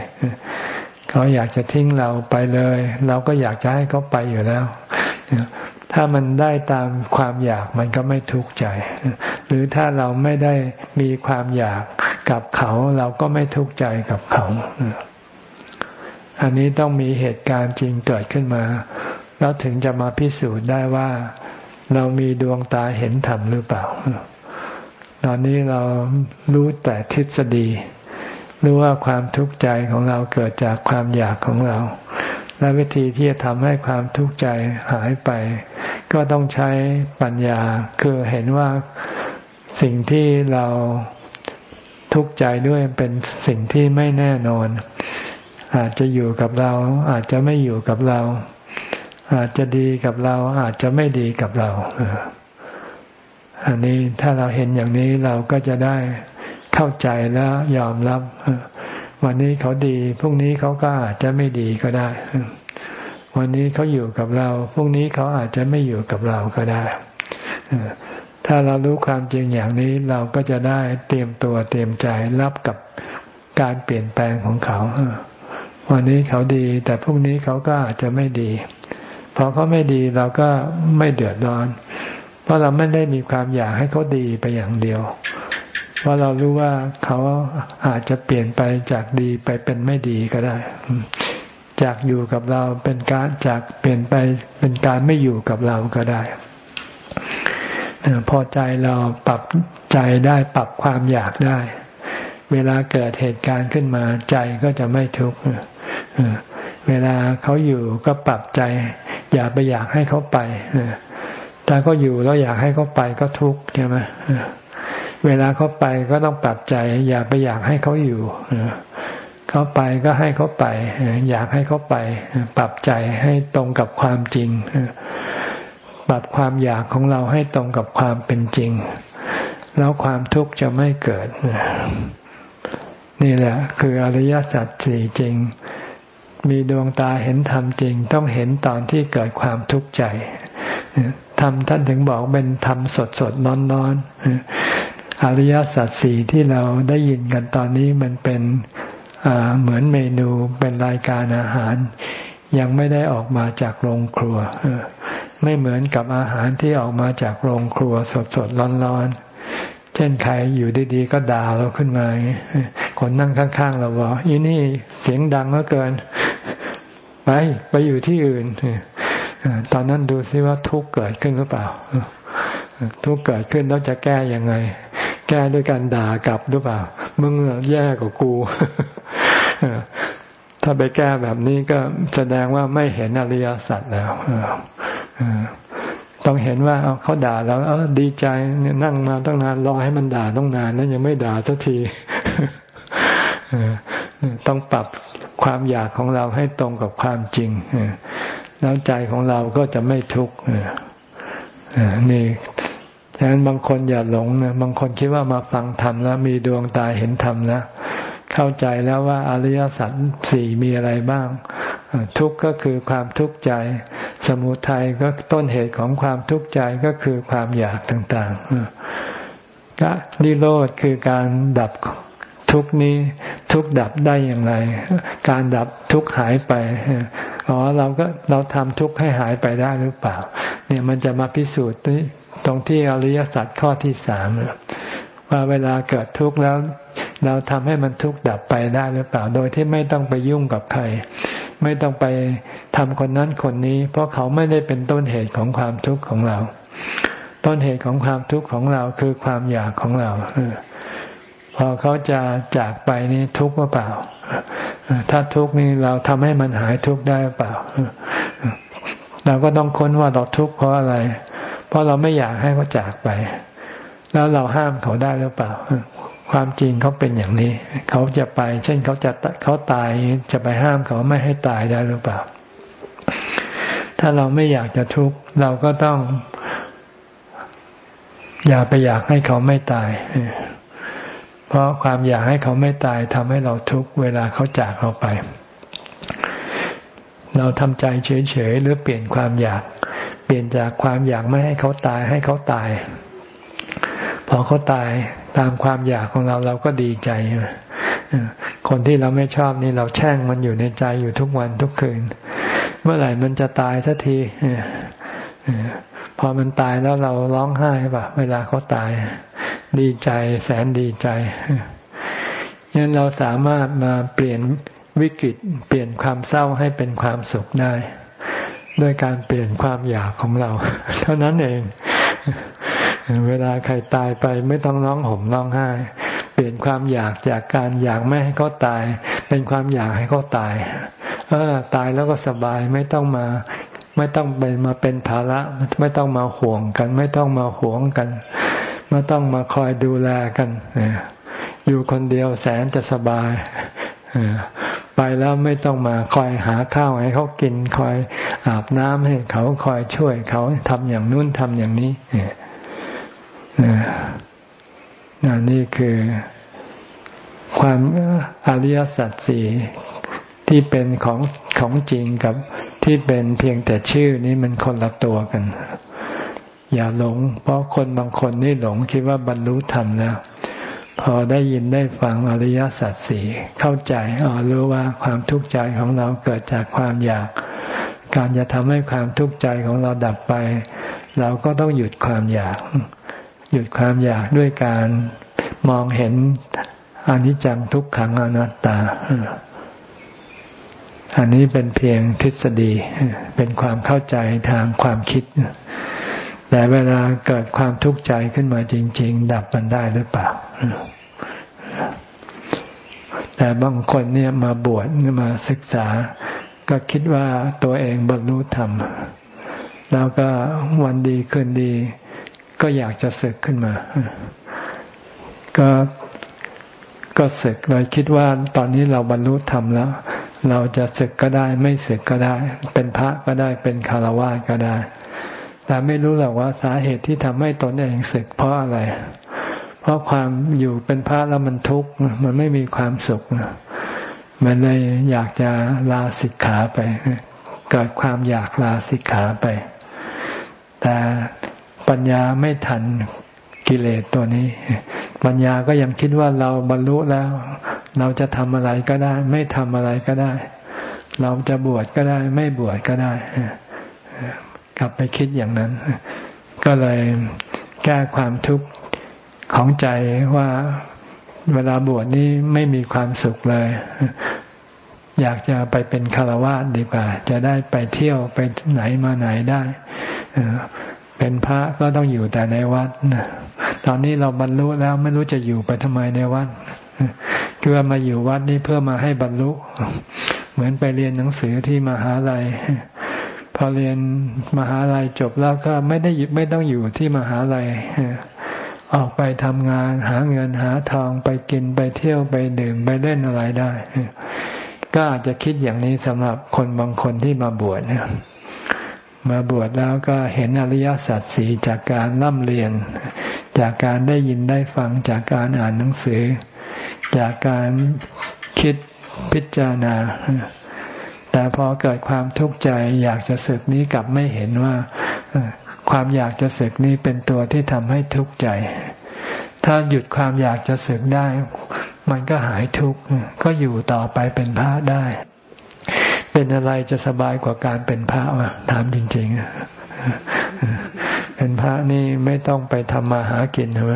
เขาอยากจะทิ้งเราไปเลย เราก็อยากจะให้เขาไปอยู่แล้ว ถ้ามันได้ตามความอยากมันก็ไม่ทุกข์ใจ หรือถ้าเราไม่ได้มีความอยากกับเขา เราก็ไม่ทุกข์ใจกับเขา อันนี้ต้องมีเหตุการณ์จริงเกิดขึ้นมา แล้วถึงจะมาพิสูจน์ได้ว่า เรามีดวงตาเห็นธรรมหรือเปล่า ตอนนี้เรารู้แต่ทฤษฎี รู้ว่าความทุกข์ใจของเราเกิดจากความอยากของเรา และวิธีที่จะทำให้ความทุกข์ใจหายไป ก็ต้องใช้ปัญญา คือเห็นว่าสิ่งที่เราทุกข์ใจด้วยเป็นสิ่งที่ไม่แน่นอน อาจจะอยู่กับเรา อาจจะไม่อยู่กับเรา อาจจะดีกับเรา อาจจะไม่ดีกับเราอันนี้ถ้าเราเห็นอย่างนี้เราก็จะได้เข้าใจและยอมรับ วันนี้เขาดีพรุ่งนี้เขาก็อาจจะไม่ดีก็ได้ วันนี้เขาอยู่กับเราพรุ่งนี้เขาอาจจะไม่อยู่กับเราก็ได้ถ้าเรารู้ความจริงอย่างนี้เราก็จะได้เตรียมตัวเตรียมใจรับกับการเปลี่ยนแปลงของเขา วันนี้เขาดี แต่พรุ่งนี้เขาก็อาจจะไม่ดี พอเขาไม่ดีเราก็ไม่เดือดร้อน เพราะเราไม่ได้มีความอยากให้เขาดีไปอย่างเดียว เพราะเรารู้ว่าเขาอาจจะเปลี่ยนไปจากดีไปเป็นไม่ดีก็ได้ จากอยู่กับเราเป็นการจากเปลี่ยนไปเป็นการไม่อยู่กับเราก็ได้พอใจเราปรับใจได้ปรับความอยากได้ เวลาเกิดเหตุการณ์ขึ้นมาใจก็จะไม่ทุกข์ เวลาเขาอยู่ก็ปรับใจ อย่าไปอยากให้เขาไปถ้าเขาอยู่แล้วอยากให้เขาไปก็ทุกข์ใช่ไหมเวลาเขาไปก็ต้องปรับใจ อย่าไปอยากให้เขาอยู่เขาไปก็ให้เขาไป อยากให้เขาไป ปรับใจให้ตรงกับความจริงปรับความอยากของเราให้ตรงกับความเป็นจริง แล้วความทุกข์จะไม่เกิด นี่แหละ คืออริยสัจสี่จริง มีดวงตาเห็นธรรมจริง ต้องเห็นตอนที่เกิดความทุกข์ใจธรรมท่านถึงบอกเป็นธรรมสดสดนอนนอนอริยสัจสี่ที่เราได้ยินกันตอนนี้มันเป็นเหมือนเมนูเป็นรายการอาหาร ยังไม่ได้ออกมาจากโรงครัวไม่เหมือนกับอาหารที่ออกมาจากโรงครัวสดๆร้อนๆเช่นใครอยู่ดีๆก็ด่าเราขึ้นมาคนนั่งข้างๆเราบอกอีนี่เสียงดังเหลือเกิน ไปไปอยู่ที่อื่นตอนนั้นดูซิว่าทุกข์เกิดขึ้นหรือเปล่า ทุกข์เกิดขึ้นแล้วจะแก้ยังไง แก้ด้วยการด่ากลับหรือเปล่ามึงแย่กว่ากูถ้าไปแก้แบบนี้ก็แสดงว่าไม่เห็นอริยสัจแล้วต้องเห็นว่าเขาด่าเราเออดีใจนั่งมาตั้งนานรอให้มันด่าต้องนานแล้วยังไม่ด่าสักทีต้องปรับ ความอยากของเราให้ตรงกับความจริง แล้วใจของเราก็จะไม่ทุกข์นี่ฉะนั้นบางคนอย่าหลงนะบางคนคิดว่ามาฟังธรรมแล้วมีดวงตาเห็นธรรมแล้วเข้าใจแล้วว่าอริยสัจสี่มีอะไรบ้าง ทุกข์ก็คือความทุกข์ใจ สมุทัยก็ต้นเหตุของความทุกข์ใจก็คือความอยากต่างๆก็นิโรธคือการดับ ทุกนี้ทุกดับได้อย่างไร การดับทุกหายไปอ๋อเราก็เราทำทุกให้หายไปได้หรือเปล่า เนี่ยมันจะมาพิสูจน์ตรงที่อริยสัจข้อที่สามว่าเวลาเกิดทุกข์แล้ว เราทำให้มันทุกข์ดับไปได้หรือเปล่า โดยที่ไม่ต้องไปยุ่งกับใคร ไม่ต้องไปทำคนนั้นคนนี้ เพราะเขาไม่ได้เป็นต้นเหตุของความทุกข์ของเรา ต้นเหตุของความทุกข์ของเราคือความอยากของเรา พอเขาจะจากไปนี่ทุกข์หรือเปล่า ถ้าทุกข์นี่เราทำให้มันหายทุกข์ได้เปล่า เราก็ต้องค้นว่าเราทุกข์เพราะอะไร เพราะเราไม่อยากให้เขาจากไป แล้วเราห้ามเขาได้หรือเปล่า ความจริงเขาเป็นอย่างนี้ เขาจะไป เช่นเขาจะเขาตายจะไปห้ามเขาไม่ให้ตายได้หรือเปล่า ถ้าเราไม่อยากจะทุกข์เราก็ต้อง อย่าไปอยากให้เขาไม่ตายเเพราะความอยากให้เขาไม่ตายทำให้เราทุกข์เวลาเขาจากเราไป เราทำใจเฉยๆหรือเปลี่ยนความอยาก เปลี่ยนจากความอยากไม่ให้เขาตายให้เขาตาย พอเขาตายตามความอยากของเราเราก็ดีใจคนที่เราไม่ชอบนี่เราแช่งมันอยู่ในใจอยู่ทุกวันทุกคืน เมื่อไหร่มันจะตายสักทีพอมันตายแล้วเราร้องไห้ป่ะ เวลาเขาตาย ดีใจแสนดีใจยันเราสามารถมาเปลี่ยนวิกฤตเปลี่ยนความเศร้าให้เป็นความสุขได้ ด้วยการเปลี่ยนความอยากของเรา เท่านั้นเอง เวลาใครตายไปไม่ต้องร้องห่มร้องไห้ เปลี่ยนความอยากจากการอยากไม่ให้เขาตาย เป็นความอยากให้เขาตาย เออ ตายแล้วก็สบายไม่ต้องมา ไม่ต้องไปมาเป็นภาระ ไม่ต้องมาห่วงกัน ไม่ต้องมาหวงกัน ไม่ต้องมาคอยดูแลกันอยู่คนเดียวแสนจะสบายไปแล้วไม่ต้องมาคอยหาข้าวให้เขากินคอยอาบน้ำให้เขาคอยช่วยเขาทำอย่างนู้นทำอย่างนี้นี่คือความอริยสัจสี่ที่เป็นของของจริงกับที่เป็นเพียงแต่ชื่อนี้มันคนละตัวกัน อย่าหลง เพราะคนบางคนนี่หลงคิดว่าบรรลุธรรมแล้ว พอได้ยินได้ฟังอริยสัจสี่เข้าใจอ๋อรู้ว่าความทุกข์ใจของเราเกิดจากความอยาก การจะทำให้ความทุกข์ใจของเราดับไป เราก็ต้องหยุดความอยาก หยุดความอยากด้วยการมองเห็นอนิจจังทุกขังอนัตตา อันนี้เป็นเพียงทฤษฎี เป็นความเข้าใจทางความคิด แต่เวลาเกิดความทุกข์ใจขึ้นมาจริง ๆ ดับมันได้หรือเปล่า แต่บางคนเนี่ยมาบวชมาศึกษา ก็คิดว่าตัวเองบรรลุธรรม แล้วก็วันดีคืนดี ก็อยากจะศึกขึ้นมา ก็ก็ศึกเลยคิดว่าตอนนี้เราบรรลุธรรมแล้ว เราจะศึกก็ได้ ไม่ศึกก็ได้ เป็นพระก็ได้เป็นคารวะก็ได้ แต่ไม่รู้หรอกว่าสาเหตุที่ทำให้ตนเองศึกเพราะอะไร เพราะความอยู่เป็นพระแล้วมันทุกข์มันไม่มีความสุขมันเลยอยากจะลาสิกขาไปเกิดความอยากลาสิกขาไป แต่ปัญญาไม่ทันกิเลสตัวนี้ ปัญญาก็ยังคิดว่าเราบรรลุแล้ว เราจะทำอะไรก็ได้ ไม่ทำอะไรก็ได้ เราจะบวชก็ได้ ไม่บวชก็ได้ กลับไปคิดอย่างนั้น ก็เลยแก้ความทุกข์ของใจว่าเวลาบวชนี้ไม่มีความสุขเลย อยากจะไปเป็นคารวะดีกว่า จะได้ไปเที่ยวไปไหนมาไหนได้เป็นพระก็ต้องอยู่แต่ในวัดตอนนี้เราบรรลุแล้วไม่รู้จะอยู่ไปทำไมในวัดคือว่ามาอยู่วัดนี้เพื่อมาให้บรรลุ เหมือนไปเรียนหนังสือที่มหาลัย พอเรียนมหาลัยจบแล้วก็ไม่ได้ไม่ต้องอยู่ที่มหาลัยออกไปทำงานหาเงินหาทองไปกินไปเที่ยวไปดื่มไปเล่นอะไรได้ ก็อาจจะคิดอย่างนี้สำหรับคนบางคนที่มาบวชมาบวชแล้วก็เห็นอริยสัจสีจากการร่ำเรียน จากการได้ยินได้ฟังจากการอ่านหนังสือ จากการคิดพิจารณา แต่พอเกิดความทุกข์ใจอยากจะสึกนี้กลับไม่เห็นว่าความอยากจะสึกนี้เป็นตัวที่ทำให้ทุกข์ใจ ถ้าหยุดความอยากจะสึกได้ มันก็หายทุกข์ก็อยู่ต่อไปเป็นพระได้ เป็นอะไรจะสบายกว่าการเป็นพระวะถามจริง ๆ เป็นพระนี่ไม่ต้องไปทำมาหากินใช่ไหม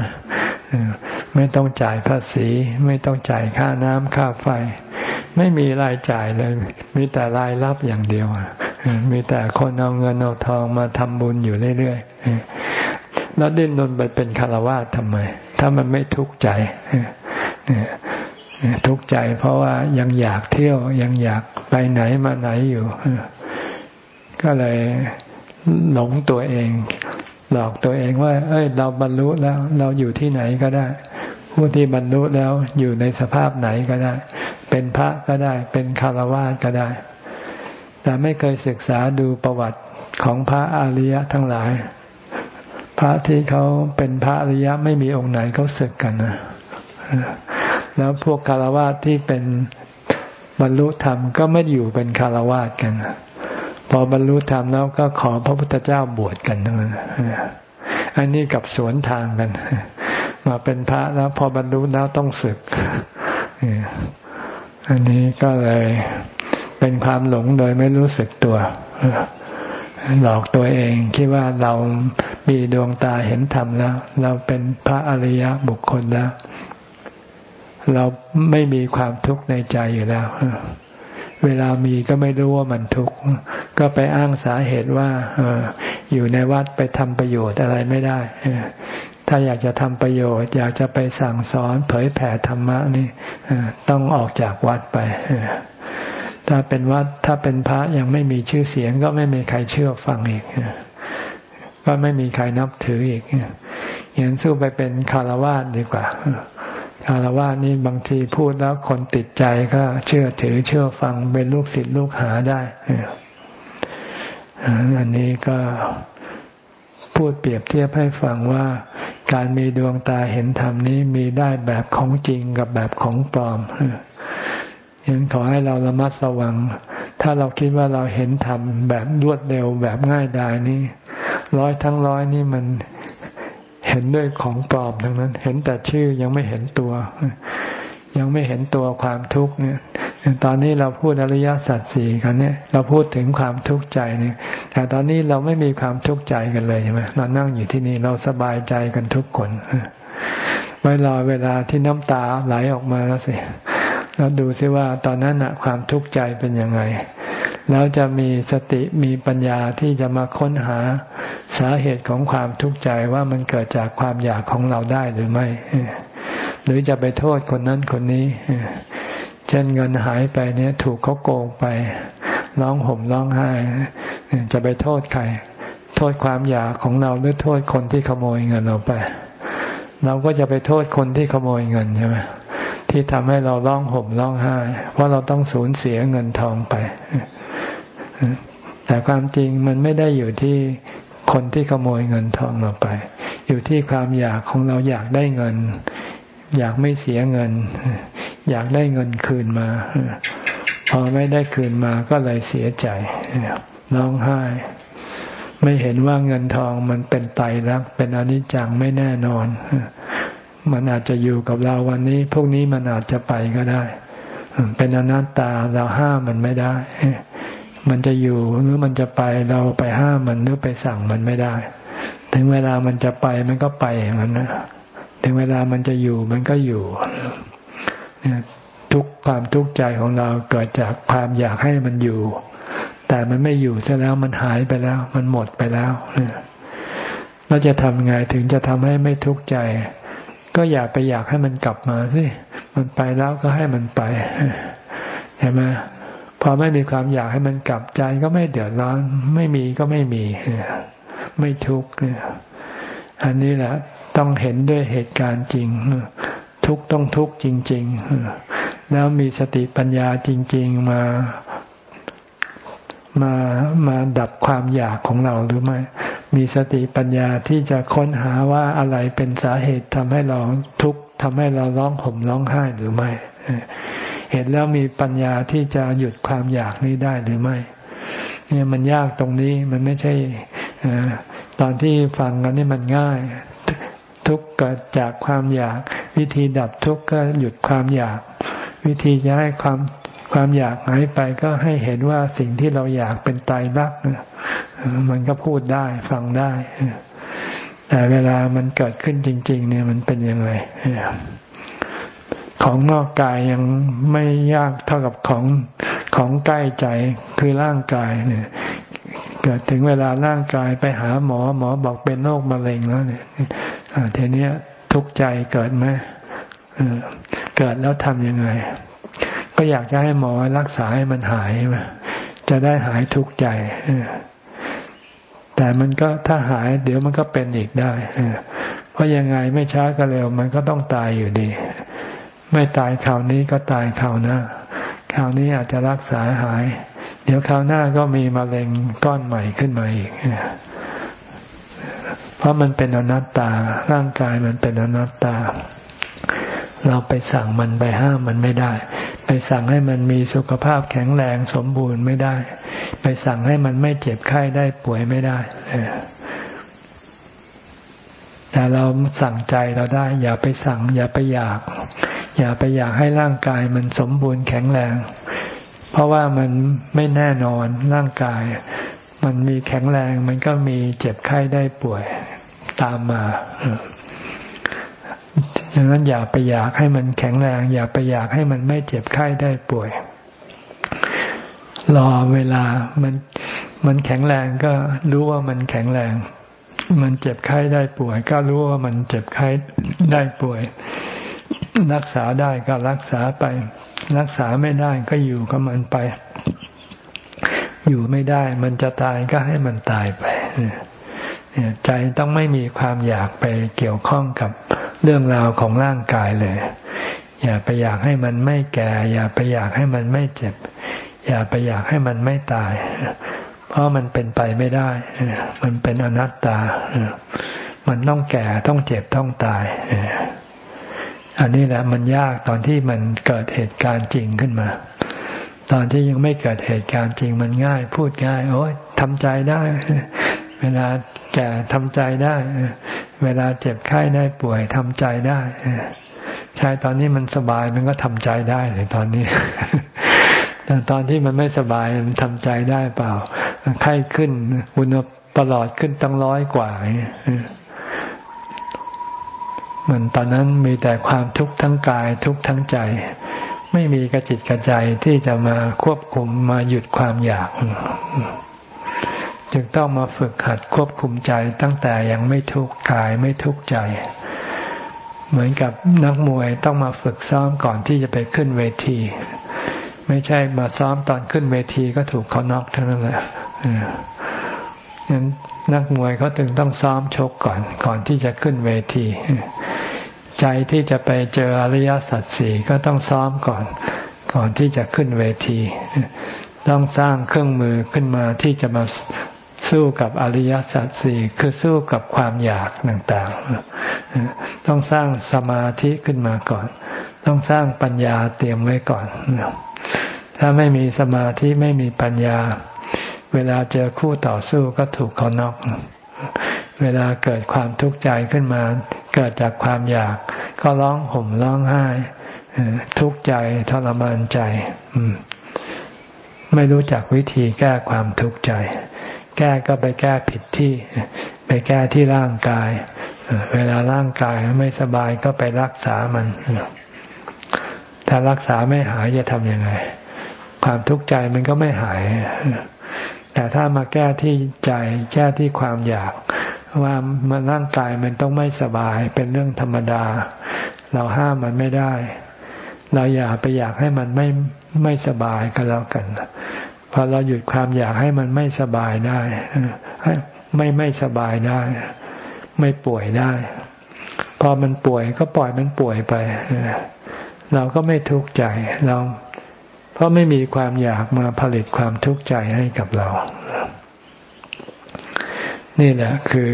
ไม่ต้องจ่ายภาษี ไม่ต้องจ่ายค่าน้ำค่าไฟ ไม่มีรายจ่ายเลย มีแต่รายรับอย่างเดียวมีแต่คนเอาเงินเอาทองมาทำบุญอยู่เรื่อยๆแล้วดิ้นรนไปเป็นคารวะทำไม ถ้ามันไม่ทุกข์ใจทุกข์ใจเพราะว่ายังอยากเที่ยวยังอยากไปไหนมาไหนอยู่ ก็เลยหลงตัวเอง หลอกตัวเองว่า เอ้ย เราบรรลุแล้ว เราอยู่ที่ไหนก็ได้ ผู้ที่บรรลุแล้วอยู่ในสภาพไหนก็ได้ เป็นพระก็ได้ เป็นคารวะก็ได้ แต่ไม่เคยศึกษาดูประวัติของพระอริยะทั้งหลาย พระที่เขาเป็นพระอริยะไม่มีองค์ไหนเขาศึกกันนะแล้วพวกคารวะที่เป็นบรรลุธรรมก็ไม่อยู่เป็นคารวะกัน พอบรรลุธรรมแล้วก็ขอพระพุทธเจ้าบวชกันทั้งนั้นอันนี้กับสวนทางกัน มาเป็นพระแล้วพอบรรลุแล้วต้องศึก อันนี้ก็เลยเป็นความหลงโดยไม่รู้สึกตัว หลอกตัวเองคิดว่าเรามีดวงตาเห็นธรรมแล้ว เราเป็นพระอริยบุคคลแล้ว เราไม่มีความทุกข์ในใจอยู่แล้ว เวลามีก็ไม่รู้ว่ามันทุกข์ ก็ไปอ้างสาเหตุว่าอยู่ในวัดไปทำประโยชน์อะไรไม่ได้ ถ้าอยากจะทำประโยชน์ อยากจะไปสั่งสอนเผยแผ่ธรรมะนี่ต้องออกจากวัดไป ถ้าเป็นวัดถ้าเป็นพระยังไม่มีชื่อเสียง ก็ไม่มีใครเชื่อฟังอีกก็ไม่มีใครนับถืออีกอย่างสู้ไปเป็นคารวะดีกว่าคารวะนี่บางทีพูดแล้วคนติดใจก็เชื่อถือเชื่อฟังเป็นลูกศิษย์ลูกหาได้ อันนี้ก็พูดเปรียบเทียบให้ฟังว่า การมีดวงตาเห็นธรรมนี้มีได้แบบของจริงกับแบบของปลอมยังขอให้เราระมัดระวัง ถ้าเราคิดว่าเราเห็นธรรมแบบรวดเร็วแบบง่ายดายนี่ร้อยทั้งร้อยนี่มันเห็นด้วยของปลอมทั้งนั้น เห็นแต่ชื่อยังไม่เห็นตัว ยังไม่เห็นตัวความทุกข์เนี่ย ตอนนี้เราพูดอริยสัจสี่กันเนี่ย เราพูดถึงความทุกข์ใจเนี่ยแต่ตอนนี้เราไม่มีความทุกข์ใจกันเลยใช่ไหมเรานั่งอยู่ที่นี่เราสบายใจกันทุกคนไว้รอเวลาที่น้ำตาไหลออกมาแล้วสิเราดูซิว่าตอนนั้นอะความทุกข์ใจเป็นยังไง แล้วจะมีสติมีปัญญาที่จะมาค้นหาสาเหตุของความทุกข์ใจว่ามันเกิดจากความอยากของเราได้หรือไม่ หรือจะไปโทษคนนั้นคนนี้ เช่นเงินหายไปเนี่ยถูกเขาโกงไป ร้องห่มร้องไห้จะไปโทษใคร โทษความอยากของเราหรือโทษคนที่ขโมยเงินเราไป เราก็จะไปโทษคนที่ขโมยเงินใช่ไหมที่ทำให้เราร้องห่มร้องไห้เพราะเราต้องสูญเสียเงินทองไป แต่ความจริงมันไม่ได้อยู่ที่คนที่ขโมยเงินทองเราไป อยู่ที่ความอยากของเราอยากได้เงิน อยากไม่เสียเงิน อยากได้เงินคืนมา พอไม่ได้คืนมาก็เลยเสียใจร้องไห้ ไม่เห็นว่าเงินทองมันเป็นไตรลักเป็นอนิจจังไม่แน่นอน มันอาจจะอยู่กับเราวันนี้ พวกนี้มันอาจจะไปก็ได้ เป็นอนัตตาเราห้ามมันไม่ได้ มันจะอยู่หรือมันจะไปเราไปห้ามมันหรือไปสั่งมันไม่ได้ ถึงเวลามันจะไปมันก็ไปอย่างนั้นนะถึงเวลามันจะอยู่มันก็อยู่ ทุกความทุกข์ใจของเราเกิดจากความอยากให้มันอยู่ แต่มันไม่อยู่ซะแล้วมันหายไปแล้ว มันหมดไปแล้วเราจะทำไงถึงจะทำให้ไม่ทุกข์ใจ ก็อย่าไปอยากให้มันกลับมาสิมันไปแล้วก็ให้มันไปเห็นไหมพอไม่มีความอยากให้มันกลับใจก็ไม่เดือดร้อน ไม่มีก็ไม่มีไม่ทุกข์เนี่ยอันนี้แหละต้องเห็นด้วยเหตุการณ์จริง ทุกต้องทุกจริง ๆ แล้วมีสติปัญญาจริง ๆ มามามาดับความอยากของเราหรือไม่ มีสติปัญญาที่จะค้นหาว่าอะไรเป็นสาเหตุทำให้เราทุกข์ทำให้เราร้องห่มร้องไห้หรือไม่ เห็นแล้วมีปัญญาที่จะหยุดความอยากนี้ได้หรือไม่ เนี่ยมันยากตรงนี้มันไม่ใช่ตอนที่ฟังกันนี่มันง่าย ทุกข์เกิดจากความอยาก วิธีดับทุกข์ก็หยุดความอยาก วิธีจะให้ความความอยากหายไปก็ให้เห็นว่าสิ่งที่เราอยากเป็นตายรักมันก็พูดได้ฟังได้ แต่เวลามันเกิดขึ้นจริง ๆ เนี่ยมันเป็นยังไงของนอกกายยังไม่ยากเท่ากับของของใกล้ใจคือร่างกายเนี่ยเกิดถึงเวลาร่างกายไปหาหมอหมอบอกเป็นโรคมะเร็งแล้วเนี่ยทีนี้ ทุกข์ใจเกิดไหมเกิดแล้วทำยังไง ก็อยากจะให้หมอรักษาให้มันหายมาจะได้หายทุกข์ใจแต่มันก็ถ้าหาย เดี๋ยวมันก็เป็นอีกได้เพราะยังไงไม่ช้าก็เร็ว มันก็ต้องตายอยู่ดี ไม่ตายคราวนี้ก็ตายคราวหน้าคราวนี้อาจจะรักษาหาย เดี๋ยวคราวหน้าก็มีมะเร็งก้อนใหม่ขึ้นมาอีก เพราะมันเป็นอนัตตา ร่างกายมันเป็นอนัตตา เราไปสั่งมันไปห้ามมันไม่ได้ ไปสั่งให้มันมีสุขภาพแข็งแรงสมบูรณ์ไม่ได้ ไปสั่งให้มันไม่เจ็บไข้ได้ป่วยไม่ได้แต่เราสั่งใจเราได้ อย่าไปสั่ง อย่าไปอยาก อย่าไปอยากให้ร่างกายมันสมบูรณ์แข็งแรง เพราะว่ามันไม่แน่นอนร่างกาย มันมีแข็งแรง มันก็มีเจ็บไข้ได้ป่วย ตามมาดังนั้นอย่าไปอยากให้มันแข็งแรง อย่าไปอยากให้มันไม่เจ็บไข้ได้ป่วย รอเวลามันมันแข็งแรงก็รู้ว่ามันแข็งแรง มันเจ็บไข้ได้ป่วย ก็รู้ว่ามันเจ็บไข้ได้ป่วย รักษาได้ก็รักษาไป รักษาไม่ได้ก็อยู่กับมันไป อยู่ไม่ได้ มันจะตายก็ให้มันตายไป ใจต้องไม่มีความอยากไปเกี่ยวข้องกับเรื่องราวของร่างกายเลย อย่าไปอยากให้มันไม่แก่ อย่าไปอยากให้มันไม่เจ็บ อย่าไปอยากให้มันไม่ตาย เพราะมันเป็นไปไม่ได้ มันเป็นอนัตตา มันต้องแก่ต้องเจ็บต้องตายอันนี้แหละมันยากตอนที่มันเกิดเหตุการณ์จริงขึ้นมา ตอนที่ยังไม่เกิดเหตุการณ์จริงมันง่าย พูดง่าย โอ้ยทำใจได้ เวลาแก่ทำใจได้ เวลาเจ็บไข้ได้ป่วยทำใจได้ใช่ตอนนี้มันสบายมันก็ทำใจได้เลยตอนนี้ แต่ตอนที่มันไม่สบายมันทำใจได้เปล่า ไข้ขึ้นอุณหปลอดขึ้นตั้งร้อยกว่ามันตอนนั้นมีแต่ความทุกข์ทั้งกายทุกข์ทั้งใจ ไม่มีกระจิตกระใจที่จะมาควบคุมมาหยุดความอยาก จึงต้องมาฝึกหัดควบคุมใจตั้งแต่ยังไม่ทุกข์กายไม่ทุกข์ใจ เหมือนกับนักมวยต้องมาฝึกซ้อมก่อนที่จะไปขึ้นเวที ไม่ใช่มาซ้อมตอนขึ้นเวทีก็ถูกเขาน็อกเท่านั้นแหละนั้นนักมวยเขาถึงต้องซ้อมชกก่อน ก่อนที่จะขึ้นเวที ใจที่จะไปเจออริยสัจสี่ก็ต้องซ้อมก่อน ก่อนที่จะขึ้นเวที ต้องสร้างเครื่องมือขึ้นมาที่จะมา สู้กับอริยสัจสี่คือสู้กับความอยากต่างๆ ต้องสร้างสมาธิขึ้นมาก่อน ต้องสร้างปัญญาเตรียมไว้ก่อน ถ้าไม่มีสมาธิไม่มีปัญญา เวลาเจอคู่ต่อสู้ก็ถูกเขานอกเวลาเกิดความทุกข์ใจขึ้นมา เกิดจากความอยาก ก็ร้องห่มร้องไห้ทุกข์ใจทรมานใจ ไม่รู้จักวิธีแก้ความทุกข์ใจ แก้ก็ไปแก้ผิดที่ ไปแก้ที่ร่างกาย เวลาร่างกายไม่สบายก็ไปรักษามัน ถ้ารักษาไม่หายจะทำยังไง ความทุกข์ใจมันก็ไม่หาย แต่ถ้ามาแก้ที่ใจแก้ที่ความอยาก ว่ามันร่างกายมันต้องไม่สบาย เป็นเรื่องธรรมดา เราห้ามมันไม่ได้ เราอย่าไปอยากให้มันไม่ไม่สบายก็แล้วกัน พอเราหยุดความอยากให้มันไม่สบายได้ไม่ไม่สบายได้ ไม่ป่วยได้ พอมันป่วยก็ปล่อยมันป่วยไปเราก็ไม่ทุกข์ใจเรา เพราะไม่มีความอยากมาผลิตความทุกข์ใจให้กับเรา นี่แหละคือ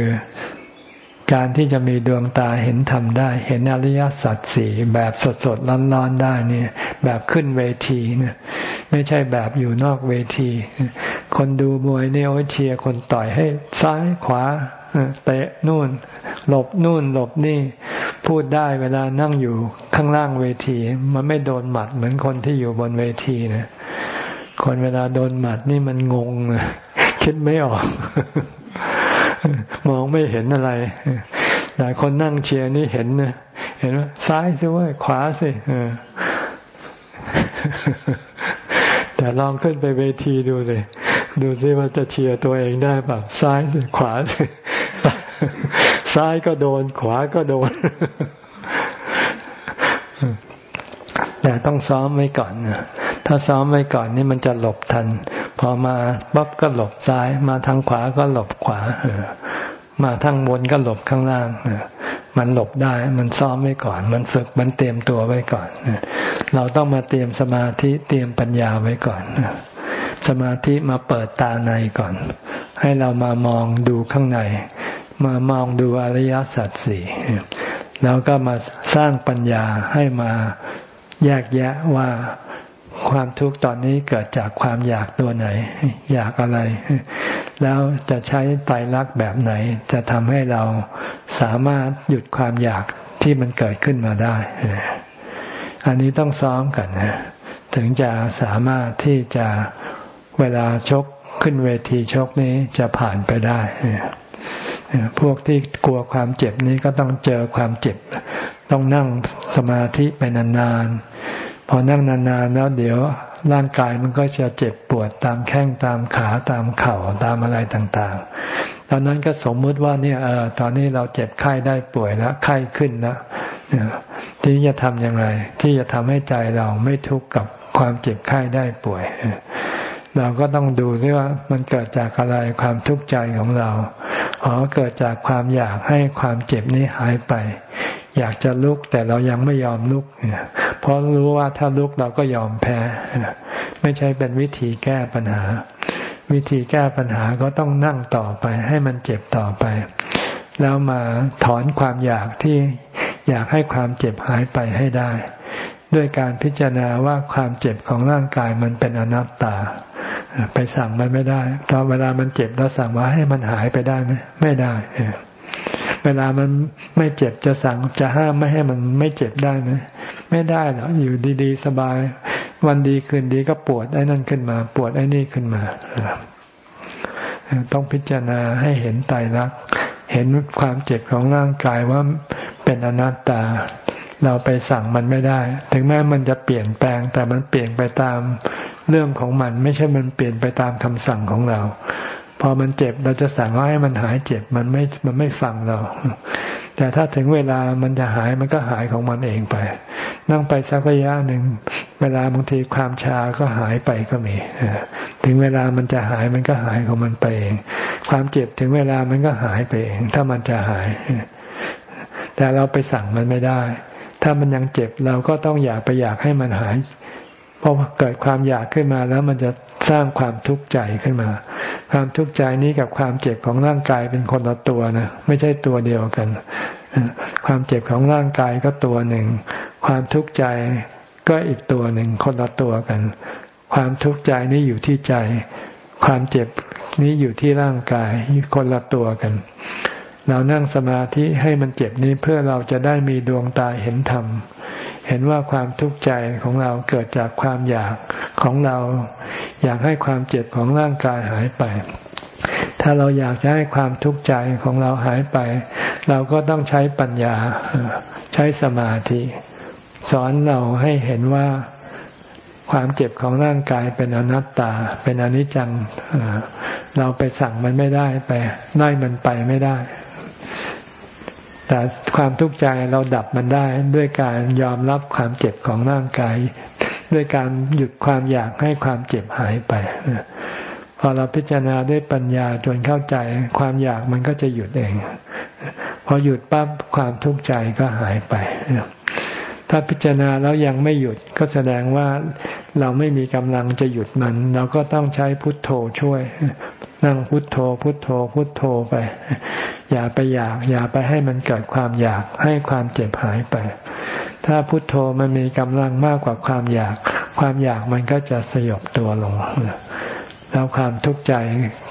การที่จะมีดวงตาเห็นธรรมได้ เห็นอริยสัจสี่แบบสดสดร้อนๆได้เนี่ย แบบขึ้นเวทีเนี่ยไม่ใช่แบบอยู่นอกเวที คนดูมวยเนี่ยโอ้เชียร์คนต่อยให้ซ้ายขวาเตะนู่น หลบนู่นหลบนี่ พูดได้เวลานั่งอยู่ข้างล่างเวที มันไม่โดนหมัดเหมือนคนที่อยู่บนเวทีนะคนเวลาโดนหมัดนี่มันงงคิดไม่ออก มองไม่เห็นอะไร แต่คนนั่งเชียร์นี่เห็นนะเห็นว่าซ้ายสิว่าขวาสิแต่ลองขึ้นไปเวทีดูเลยดูซิว่าจะเชียร์ตัวเองได้แบบซ้ายสิขวาสิซ้ายก็โดน ขวาก็โดน แต่ต้องซ้อมไว้ก่อนนะถ้าซ้อมไว้ก่อนนี่มันจะหลบทัน พอมาปั๊บก็หลบซ้าย มาทางขวาก็หลบขวามาทางบนก็หลบข้างล่างมันหลบได้ มันซ้อมไว้ก่อน มันฝึก มันเตรียมตัวไว้ก่อน เราต้องมาเตรียมสมาธิ เตรียมปัญญาไว้ก่อน สมาธิมาเปิดตาในก่อน ให้เรามามองดูข้างใน มามองดูอริยสัจสี่ แล้วก็มาสร้างปัญญาให้มาแยกแยะว่า ความทุกข์ตอนนี้เกิดจากความอยากตัวไหน อยากอะไร แล้วจะใช้ไตรลักษณ์แบบไหน จะทำให้เราสามารถหยุดความอยากที่มันเกิดขึ้นมาได้ อันนี้ต้องซ้อมกันนะถึงจะสามารถที่จะเวลาชกขึ้นเวทีชกนี้จะผ่านไปได้พวกที่กลัวความเจ็บนี้ก็ต้องเจอความเจ็บ ต้องนั่งสมาธิไปนานๆ พอนั่งนานๆแล้วเดี๋ยวร่างกายมันก็จะเจ็บปวดตามแข้งตามขาตามเข่าตามอะไรต่างๆ ตอนนั้นก็สมมุติว่าเนี่ยเออตอนนี้เราเจ็บไข้ได้ป่วยแล้วไข้ขึ้นนะที่จะทำยังไงที่จะทำให้ใจเราไม่ทุกข์กับความเจ็บไข้ได้ป่วย เราก็ต้องดูด้วยว่ามันเกิดจากอะไรความทุกข์ใจของเราอ๋อเกิดจากความอยากให้ความเจ็บนี้หายไป อยากจะลุกแต่เรายังไม่ยอมลุกเพราะรู้ว่าถ้าลุกเราก็ยอมแพ้ ไม่ใช่เป็นวิธีแก้ปัญหา วิธีแก้ปัญหาก็ต้องนั่งต่อไป ให้มันเจ็บต่อไป แล้วมาถอนความอยากที่อยากให้ความเจ็บหายไปให้ได้ ด้วยการพิจารณาว่าความเจ็บของร่างกายมันเป็นอนัตตา ไปสั่งมันไม่ได้ตอนเวลามันเจ็บแล้วสั่งว่าให้มันหายไปได้ไหมไม่ได้ เวลามันไม่เจ็บจะสั่งจะห้ามไม่ให้มันไม่เจ็บได้ไหมไม่ได้หรอกอยู่ดีๆ สบาย วันดีคืนดีก็ปวดไอ้นั่นขึ้นมา ปวดไอ้นี่ขึ้นมาต้องพิจารณาให้เห็นไตรลักษณ์เห็นความเจ็บของร่างกายว่าเป็นอนัตตา เราไปสั่งมันไม่ได้ ถึงแม้มันจะเปลี่ยนแปลง แต่มันเปลี่ยนไปตามเรื่องของมัน ไม่ใช่มันเปลี่ยนไปตามคำสั่งของเรา พอมันเจ็บเราจะสั่งว่าให้มันหายเจ็บมันไม่มันไม่ฟังเรา แต่ถ้าถึงเวลามันจะหายมันก็หายของมันเองไป นั่งไปสักระยะหนึ่งเวลาบางทีความชาก็หายไปก็มีถึงเวลามันจะหายมันก็หายของมันไปเอง ความเจ็บถึงเวลามันก็หายไปเอง ถ้ามันจะหาย แต่เราไปสั่งมันไม่ได้ ถ้ามันยังเจ็บเราก็ต้องอยากไปอยากให้มันหายเพอเกิดความอยากขึ้นมาแล้วมันจะสร้างความทุกข์ใจขึ้นมา ความทุกข์ใจนี้กับความเจ็บของร่างกายเป็นคนละตัวนะไม่ใช่ตัวเดียวกัน ความเจ็บของร่างกายก็ตัวหนึ่ง ความทุกข์ใจก็อีกตัวหนึ่งคนละตัวกัน ความทุกข์ใจนี้อยู่ที่ใจ ความเจ็บนี้อยู่ที่ร่างกายคนละตัวกัน เรานั่งสมาธิให้มันเจ็บนี้เพื่อเราจะได้มีดวงตาเห็นธรรม เห็นว่าความทุกข์ใจของเราเกิดจากความอยากของเรา อยากให้ความเจ็บของร่างกายหายไป ถ้าเราอยากจะให้ความทุกข์ใจของเราหายไป เราก็ต้องใช้ปัญญาใช้สมาธิ สอนเราให้เห็นว่าความเจ็บของร่างกายเป็นอนัตตา เป็นอนิจจัง เราไปสั่งมันไม่ได้ไปไล่มันไปไม่ได้ แต่ความทุกข์ใจเราดับมันได้ด้วยการยอมรับความเจ็บของร่างกาย ด้วยการหยุดความอยากให้ความเจ็บหายไปพอเราพิจารณาด้วยปัญญาจนเข้าใจความอยากมันก็จะหยุดเอง พอหยุดปั๊บความทุกข์ใจก็หายไป ถ้าพิจารณาแล้วยังไม่หยุดก็แสดงว่าเราไม่มีกำลังจะหยุดมัน เราก็ต้องใช้พุทโธช่วย นั่งพุทโธ พุทโธ พุทโธไป อย่าไปอยาก อย่าไปให้มันเกิดความอยาก ให้ความเจ็บหายไป ถ้าพุทโธมันมีกำลังมากกว่าความอยาก ความอยากมันก็จะสยบตัวลงแล้วความทุกข์ใจ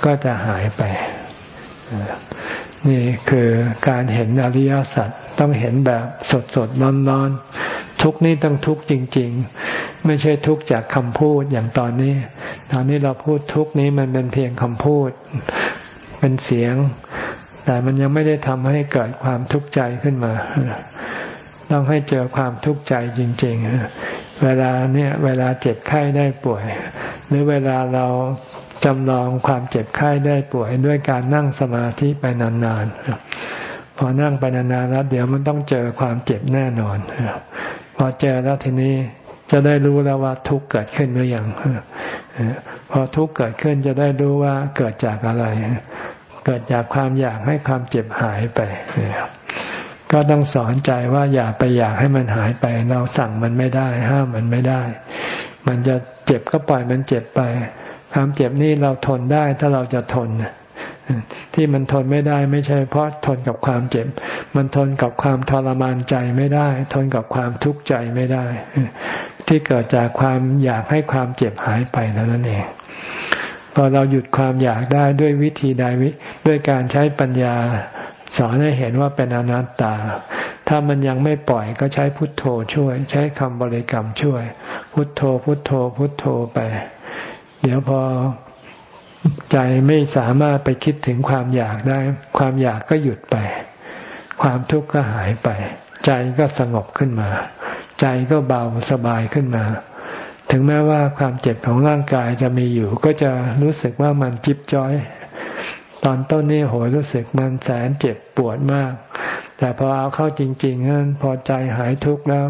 ก็จะหายไป นี่คือการเห็นอริยสัจต้องเห็นแบบสดสดร้อนร้อน ทุกนี้ต้องทุกจริง ๆ ไม่ใช่ทุกจากคำพูดอย่างตอนนี้ ตอนนี้เราพูดทุกนี้มันเป็นเพียงคำพูด เป็นเสียง แต่มันยังไม่ได้ทำให้เกิดความทุกข์ใจขึ้นมา ต้องให้เจอความทุกข์ใจจริง ๆ เวลาเนี่ยเวลาเจ็บไข้ได้ป่วย หรือเวลาเราจำลองความเจ็บไข้ได้ป่วยด้วยการนั่งสมาธิไปนานๆพอนั่งไปนานๆแล้วเดี๋ยวมันต้องเจอความเจ็บแน่นอน พอเจอแล้วทีนี้จะได้รู้แล้วว่าทุกข์เกิดขึ้นหรือยังพอทุกข์เกิดขึ้นจะได้รู้ว่าเกิดจากอะไร เกิดจากความอยากให้ความเจ็บหายไป ก็ต้องสอนใจว่าอย่าไปอยากให้มันหายไป เราสั่งมันไม่ได้ ห้ามมันไม่ได้ มันจะเจ็บก็ปล่อยมันเจ็บไป ความเจ็บนี่เราทนได้ถ้าเราจะทน ที่มันทนไม่ได้ไม่ใช่เพราะทนกับความเจ็บ มันทนกับความทรมานใจไม่ได้ ทนกับความทุกข์ใจไม่ได้ ที่เกิดจากความอยากให้ความเจ็บหายไปนั่นเองพอเราหยุดความอยากได้ด้วยวิธีใดวิด้วยการใช้ปัญญาสอนให้เห็นว่าเป็นอนัตตา ถ้ามันยังไม่ปล่อยก็ใช้พุทโธช่วย ใช้คำบริกรรมช่วย พุทโธพุทโธพุทโธไป เดี๋ยวพอ ใจไม่สามารถไปคิดถึงความอยากได้ ความอยากก็หยุดไป ความทุกข์ก็หายไป ใจก็สงบขึ้นมา ใจก็เบาสบายขึ้นมา ถึงแม้ว่าความเจ็บของร่างกายจะมีอยู่ ก็จะรู้สึกว่ามันจิบจ้อย ตอนต้นนี่โหยรู้สึกมันแสนเจ็บปวดมาก แต่พอเอาเข้าจริงๆนั้นพอใจหายทุกข์แล้ว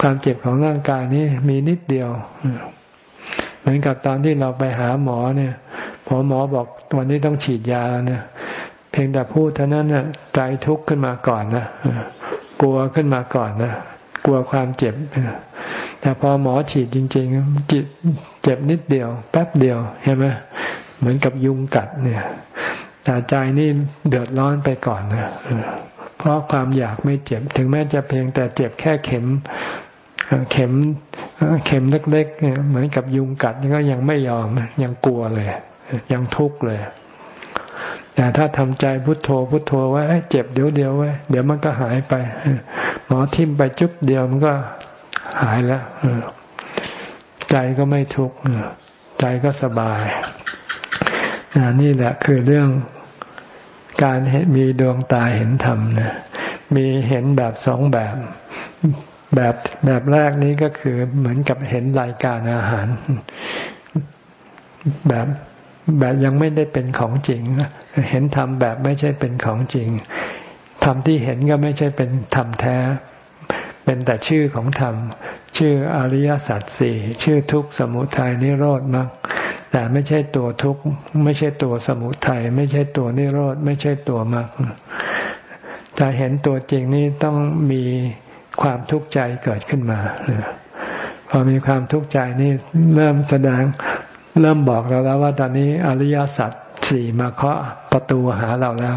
ความเจ็บของร่างกายนี้มีนิดเดียว เหมือนกับตอนที่เราไปหาหมอเนี่ย พอหมอบอกวันนี้ต้องฉีดยาแล้วเนี่ยเพียงแต่พูดเท่านั้นน่ะใจทุกข์ขึ้นมาก่อนนะกลัวขึ้นมาก่อนนะกลัวความเจ็บแต่พอหมอฉีดจริง ๆ จิตเจ็บนิดเดียว แป๊บเดียวเห็นไหมเหมือนกับยุงกัดเนี่ยแต่ใจนี่เดือดร้อนไปก่อนนะเพราะความอยากไม่เจ็บ ถึงแม้จะเพียงแต่เจ็บแค่เข็ม เข็มเข็มเล็กๆเนี่ยเหมือนกับยุงกัดก็ยังไม่ยอมยังกลัวเลย ยังทุกข์เลย แต่ถ้าทำใจพุทโธพุทโธไว้เจ็บเดี๋ยวเดียวไว้ เดี๋ยวมันก็หายไป หมอทิ่มไปจุ๊บเดียวมันก็หายแล้วใจก็ไม่ทุกข์ใจก็สบายนี่แหละคือเรื่องการเห็นมีดวงตาเห็นธรรมนะมีเห็นแบบสองแบบ แบบแบบแรกนี้ก็คือเหมือนกับเห็นรายการอาหาร แบบ แบบยังไม่ได้เป็นของจริง เห็นธรรมแบบไม่ใช่เป็นของจริงธรรมที่เห็นก็ไม่ใช่เป็นธรรมแท้ เป็นแต่ชื่อของธรรม ชื่ออริยสัจสี่ชื่อทุกข์สมุทัยนิโรธมรรคแต่ไม่ใช่ตัวทุกข์ไม่ใช่ตัวสมุทัยไม่ใช่ตัวนิโรธไม่ใช่ตัวมรรคแต่เห็นตัวจริงนี้ต้องมีความทุกข์ใจเกิดขึ้นมาพอมีความทุกข์ใจนี่เริ่มแสดง เริ่มบอกเราแล้วว่าตอนนี้อริยสัจสี่มาเคาะประตูหาเราแล้ว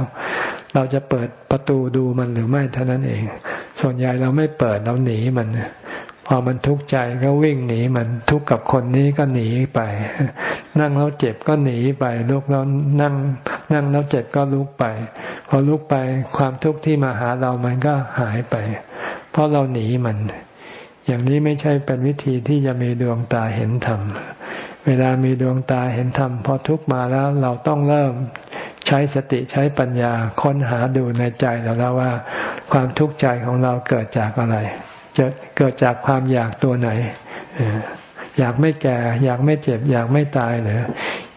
เราจะเปิดประตูดูมันหรือไม่เท่านั้นเอง ส่วนใหญ่เราไม่เปิดเราหนีมัน พอมันทุกข์ใจก็วิ่งหนีมันทุกข์กับคนนี้ก็หนีไป นั่งแล้วเจ็บก็หนีไปลุกแล้วนั่ง นั่งแล้วเจ็บก็ลุกไป พอลุกไปความทุกข์ที่มาหาเรามันก็หายไป เพราะเราหนีมัน อย่างนี้ไม่ใช่เป็นวิธีที่จะมีดวงตาเห็นธรรม เวลามีดวงตาเห็นธรรมพอทุกมาแล้วเราต้องเริ่มใช้สติใช้ปัญญาค้นหาดูในใจเราแล้วว่า ความทุกข์ใจของเราเกิดจากอะไร จะเกิดจากความอยากตัวไหน อยากไม่แก่ อยากไม่เจ็บ อยากไม่ตายหรือ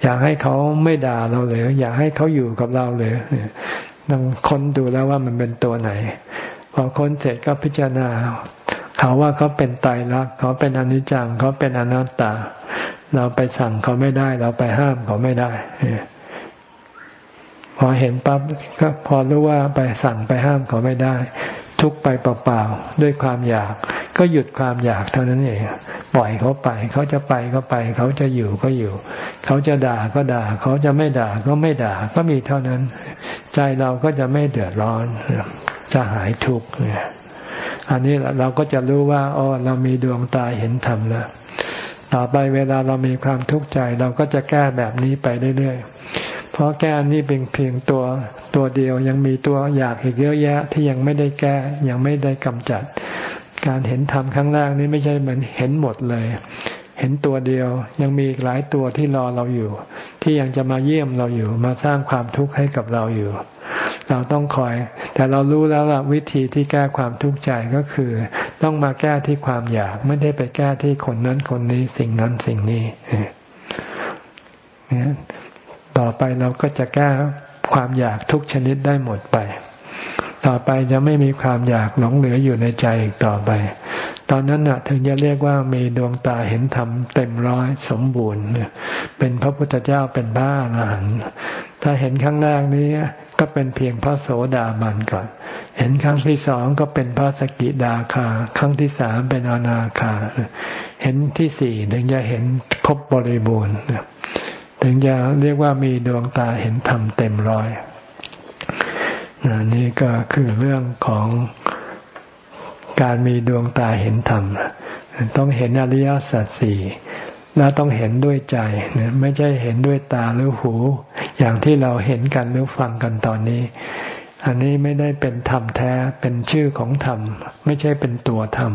อยากให้เขาไม่ด่าเราหรืออยากให้เขาอยู่กับเราหรือต้องค้นดูแล้วว่ามันเป็นตัวไหน พอค้นเสร็จก็พิจารณาเขาว่าเขาเป็นไตรลักเขาเป็นอนิจจังเขาเป็นอนัตตา เราไปสั่งเขาไม่ได้ เราไปห้ามเขาไม่ได้พอเห็นปั๊บก็พอรู้ว่าไปสั่งไปห้ามเขาไม่ได้ ทุกไปเปล่าๆด้วยความอยาก ก็หยุดความอยากเท่านั้นเองปล่อยเขาไป เขาจะไปก็ไป เขาจะอยู่ก็อยู่ เขาจะด่าก็ด่า เขาจะไม่ด่าก็ไม่ด่าก็มีเท่านั้น ใจเราก็จะไม่เดือดร้อน จะหายทุกข์อันนี้เราก็จะรู้ว่าอ๋อเรามีดวงตาเห็นธรรมแล้ว ต่อไปเวลาเรามีความทุกข์ใจ เราก็จะแก้แบบนี้ไปเรื่อยๆ เพราะแก้นี่เป็นเพียงตัวตัวเดียวยังมีตัวอยากอีกเยอะแยะที่ยังไม่ได้แก้ยังไม่ได้กำจัด การเห็นธรรมครั้งแรกนี้ไม่ใช่เหมือนเห็นหมดเลย เห็นตัวเดียวยังมีอีกหลายตัวที่รอเราอยู่ ที่ยังจะมาเยี่ยมเราอยู่ มาสร้างความทุกข์ให้กับเราอยู่ เราต้องคอย แต่เรารู้แล้วล่ะวิธีที่แก้ความทุกข์ใจก็คือ ต้องมาแก้ที่ความอยาก ไม่ได้ไปแก้ที่คนนั้นคนนี้ สิ่งนั้นสิ่งนี้ต่อไปเราก็จะแก้ความอยากทุกชนิดได้หมดไป ต่อไปจะไม่มีความอยากหลงเหลืออยู่ในใจอีกต่อไป ตอนนั้นน่ะ ถึงจะเรียกว่ามีดวงตาเห็นธรรมเต็มร้อยสมบูรณ์เป็นพระพุทธเจ้าเป็นพระอรหัน ถ้าเห็นครั้งแรกนี้ก็เป็นเพียงพระโสดาบันก่อน เห็นครั้งที่สองก็เป็นพระสกิดาคา ครั้งที่สามเป็นอนาคา เห็นที่สี่ถึงจะเห็นครบบริบูรณ์ถึงจะเรียกว่ามีดวงตาเห็นธรรมเต็มร้อยนี่ก็คือเรื่องของการมีดวงตาเห็นธรรม ต้องเห็นอริยสัจสี่ แล้วต้องเห็นด้วยใจไม่ใช่เห็นด้วยตาหรือหู อย่างที่เราเห็นกันหรือฟังกันตอนนี้ อันนี้ไม่ได้เป็นธรรมแท้เป็นชื่อของธรรม ไม่ใช่เป็นตัวธรรม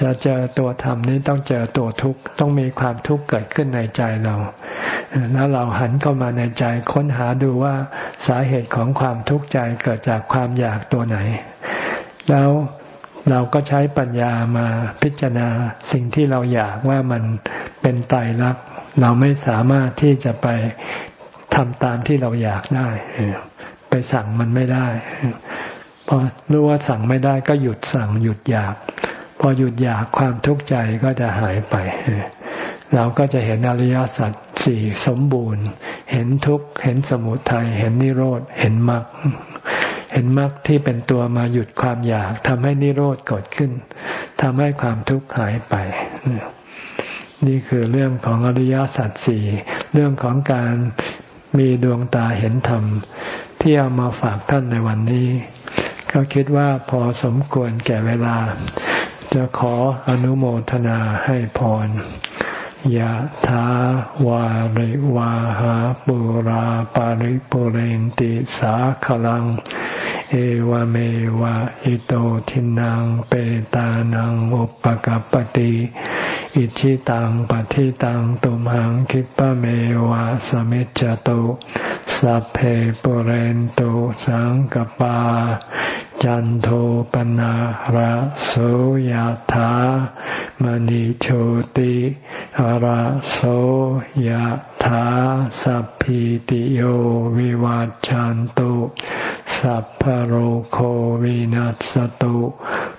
จะเจอตัวธรรมนี้ต้องเจอตัวทุกข์ต้องมีความทุกข์เกิดขึ้นในใจเรา แล้วเราหันเข้ามาในใจค้นหาดูว่าสาเหตุของความทุกข์ใจเกิดจากความอยากตัวไหน แล้วเราก็ใช้ปัญญามาพิจารณาสิ่งที่เราอยากว่ามัน เป็นไตรลักษณ์เราไม่สามารถที่จะไปทำตามที่เราอยากได้ไปสั่งมันไม่ได้ พอรู้ว่าสั่งไม่ได้ก็หยุดสั่งหยุดอยาก พอหยุดอยากความทุกข์ใจก็จะหายไป เราก็จะเห็นอริยสัจสี่สมบูรณ์ เห็นทุกข์ เห็นสมุทัย เห็นนิโรธ เห็นมรรค เห็นมรรคที่เป็นตัวมาหยุดความอยากทำให้นิโรธเกิดขึ้นทำให้ความทุกข์หายไป นี่คือเรื่องของอริยสัจสี่เรื่องของการมีดวงตาเห็นธรรม ที่เอามาฝากท่านในวันนี้ ก็คิดว่าพอสมควรแก่เวลา จะขออนุโมทนาให้พรยะถาวาริวาหาปุราปาริปุเรนติสาขลัง เอวเมวะอิโตทินังเปตานังอุปกัปติอิชิตังปฏิตังตุมหังคิปะเมวะสมิจจตุสัพเพปุเรนตุสังกปา จันโทปนะระโสยธามณิโชติ ระโสยถาสัพพิติโยวิวาจจันตุ สัพพโรโควินัสตุ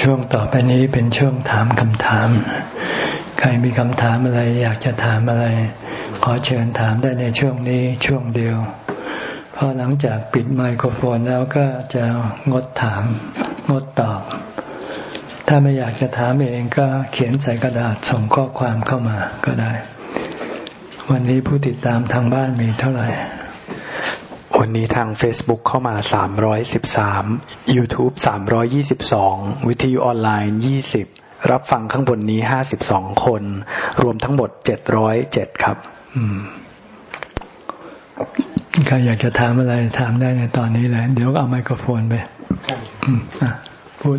ช่วงต่อไปนี้เป็นช่วงถามคำถาม ใครมีคำถามอะไรอยากจะถามอะไร ขอเชิญถามได้ในช่วงนี้ช่วงเดียวพอหลังจากปิดไมโครโฟนแล้วก็จะงดถาม งดตอบ ถ้าไม่อยากจะถามเองก็เขียนใส่กระดาษส่งข้อความเข้ามาก็ได้ วันนี้ผู้ติดตามทางบ้านมีเท่าไหร่ วันนี้ทาง Facebook เข้ามา 313 YouTube 322 วิทยุออนไลน์ 20 รับฟังข้างบนนี้ห้าสิบสองคน รวมทั้งหมดเจ็ดร้อยเจ็ดครับใครอยากจะถามอะไรถามได้ในตอนนี้เลย เดี๋ยวเอาไมโครโฟนไปพูด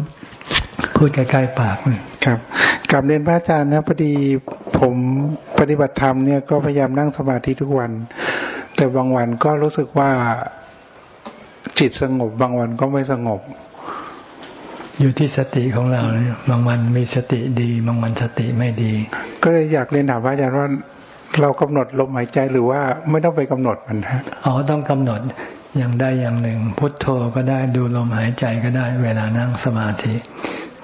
พูดใกล้ๆปากเลยครับกลับเรียนพระอาจารย์นะพอดีผมปฏิบัติธรรมเนี่ยก็พยายามนั่งสมาธิทุกวัน แต่บางวันก็รู้สึกว่าจิตสงบบางวันก็ไม่สงบ อยู่ที่สติของเราเนี่ยบางวันมีสติดี บางวันสติไม่ดี ก็เลยอยากเรียนถามพระอาจารย์ว่าเรากำหนดลมหายใจหรือว่าไม่ต้องไปกำหนดมันฮะอ๋อต้องกำหนดอย่างใดอย่างหนึ่ง พุทโธก็ได้ดูลมหายใจก็ได้ เวลานั่งสมาธิ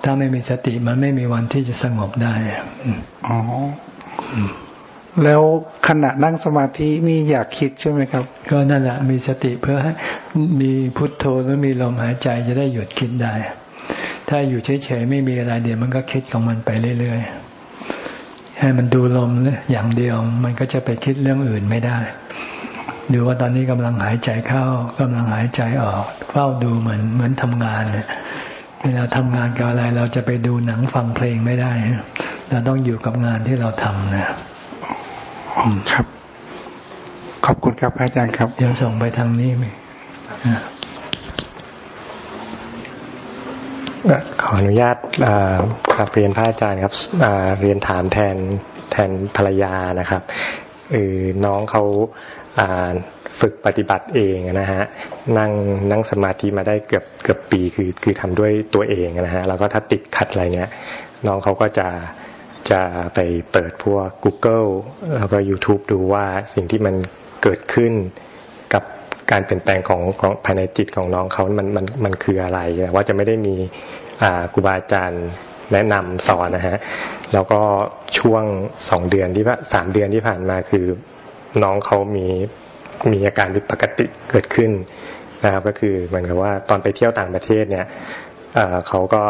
ถ้าไม่มีสติมันไม่มีวันที่จะสงบได้อ๋อ แล้วขณะนั่งสมาธินี่อยากคิดใช่ไหมครับ ก็นั่นแหละมีสติเพื่อให้มีพุทโธแล้วมีลมหายใจจะได้หยุดคิดได้ ถ้าอยู่เฉยๆไม่มีอะไรเดี๋ยวมันก็คิดของมันไปเรื่อยๆ ให้มันดูลมอย่างเดียว มันก็จะไปคิดเรื่องอื่นไม่ได้ดูว่าตอนนี้กำลังหายใจเข้ากำลังหายใจออก เฝ้าดูเหมือนเหมือนทำงานเนี่ยเวลาทำงานกับอะไรเราจะไปดูหนังฟังเพลงไม่ได้ เราต้องอยู่กับงานที่เราทำนะ ครับ ขอบคุณครับอาจารย์ครับ เดี๋ยวส่งไปทางนี้ไหมขออนุญาตกลับเรียนพระอาจารย์ครับเรียนถามแทนแทนภรรยานะครับเออน้องเขาฝึกปฏิบัติเองนะฮะนั่งนั่งสมาธิมาได้เกือบเกือบปีคือคือทำด้วยตัวเองนะฮะแล้วก็ถ้าติดขัดอะไรเนี้ยน้องเขาก็จะ จะไปเปิดพวก Google แล้วก็ YouTube ดูว่าสิ่งที่มันเกิดขึ้นกับการเปลี่ยนแปลงของของภายในจิตของน้องเขามันมันมันคืออะไรว่าจะไม่ได้มีครูบาอาจารย์แนะนำสอนนะฮะ แล้วก็ช่วงสองเดือนที่ว่าสามเดือนที่ผ่านมาคือน้องเขามีมีอาการผิดปกติเกิดขึ้นนะครับ ก็คือเหมือนกับว่าตอนไปเที่ยวต่างประเทศเนี่ยเขาก็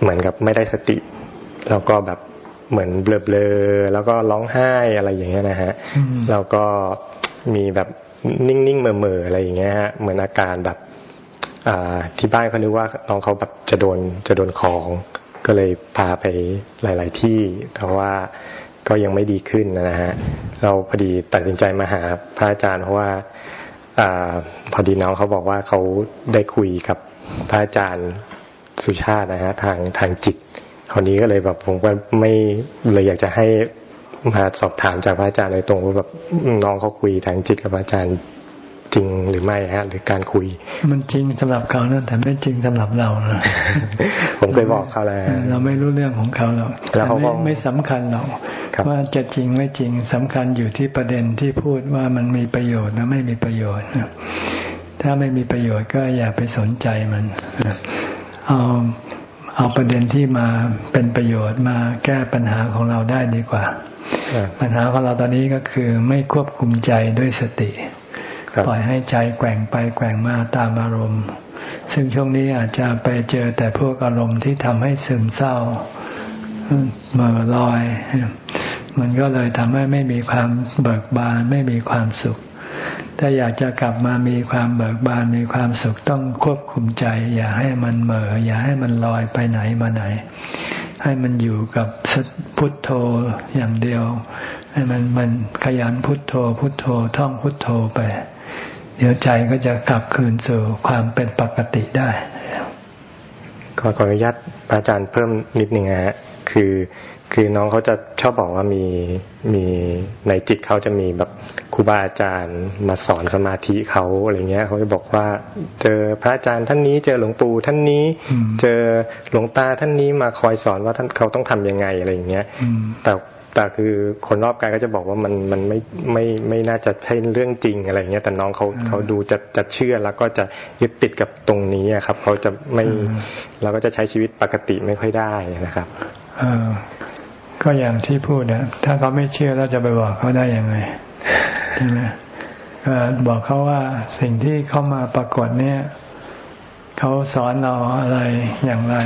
เหมือนกับไม่ได้สติ แล้วก็แบบเหมือนเบลอๆแล้วก็ร้องไห้อะไรอย่างเงี้ยนะฮะแล้วก็มีแบบนิ่งๆเมื่อๆอะไรอย่างเงี้ยฮะเหมือนอาการแบบที่บ้านเขานึกว่าน้องเขาแบบจะโดนจะโดนของก็เลยพาไปหลาย ๆ ที่แต่ว่าก็ยังไม่ดีขึ้นนะฮะ เราพอดีตัดสินใจมาหาพระอาจารย์เพราะว่าอพอดีน้องเขาบอกว่าเขาได้คุยกับพระอาจารย์สุชาตินะฮะทางทางจิต คราวนี้ก็เลยแบบผมก็ไม่เลยอยากจะให้มาสอบถามจากพระอาจารย์โดยตรงว่าแบบน้องเขาคุยทางจิตกับพระอาจารย์จริงหรือไม่ฮะ หรือการคุย มันจริงสำหรับเขานะแต่ไม่จริงสำหรับเรานะผมเคยบอกเขาแล้วเราไม่รู้เรื่องของเขาหรอกแต่ไม่ไม่สำคัญหรอกว่าจะจริงไม่จริงสำคัญอยู่ที่ประเด็นที่พูดว่ามันมีประโยชน์และไม่มีประโยชน์ถ้าไม่มีประโยชน์ก็อย่าไปสนใจมันเอา เอาประเด็นที่มาเป็นประโยชน์มาแก้ปัญหาของเราได้ดีกว่า ปัญหาของเราตอนนี้ก็คือไม่ควบคุมใจด้วยสติ ปล่อยให้ใจแกว่งไปแกว่งมาตามอารมณ์ ซึ่งช่วงนี้อาจจะไปเจอแต่พวกอารมณ์ที่ทำให้ซึมเศร้าเมื่อลอย มันก็เลยทำให้ไม่มีความเบิกบานไม่มีความสุข ถ้าอยากจะกลับมามีความเบิกบานมีความสุขต้องควบคุมใจ อย่าให้มันเหม่ออย่าให้มันลอยไปไหนมาไหน ให้มันอยู่กับพุทโธอย่างเดียว ให้มันมันขยันพุทโธ พุทโธท่องพุทโธไป เดี๋ยวใจก็จะกลับคืนสู่ความเป็นปกติได้ขอขออนุญาตอาจารย์เพิ่มนิดหนึ่งฮะคือ คือน้องเขาจะชอบบอกว่ามีมีในจิตเขาจะมีแบบครูบาอาจารย์มาสอนสมาธิเขาอะไรเงี้ยเขาจะบอกว่า เจอพระอาจารย์ท่านนี้ เจอหลวงปู่ท่านนี้ เจอหลวงตาท่านนี้มาคอยสอนว่าท่านเขาต้องทํำยังไงอะไรอย่างเงี้ยแต่แต่คือคนรอบกายก็จะบอกว่ามันมันไม่ไม่ไม่น่าจะใช่เรื่องจริงอะไรเงี้ยแต่น้องเขาเขาดูจะจะเชื่อแล้วก็จะยึดติดกับตรงนี้ครับเขาจะไม่เราก็จะใช้ชีวิตปกติไม่ค่อยได้นะครับเออ ก็อย่างที่พูดนะถ้าเขาไม่เชื่อเราจะไปบอกเขาได้ยังไงใช่ไหมก็บอกเขาว่าสิ่งที่เขามาปรากฏเนี่ย เขาสอนเราอะไรอย่างไร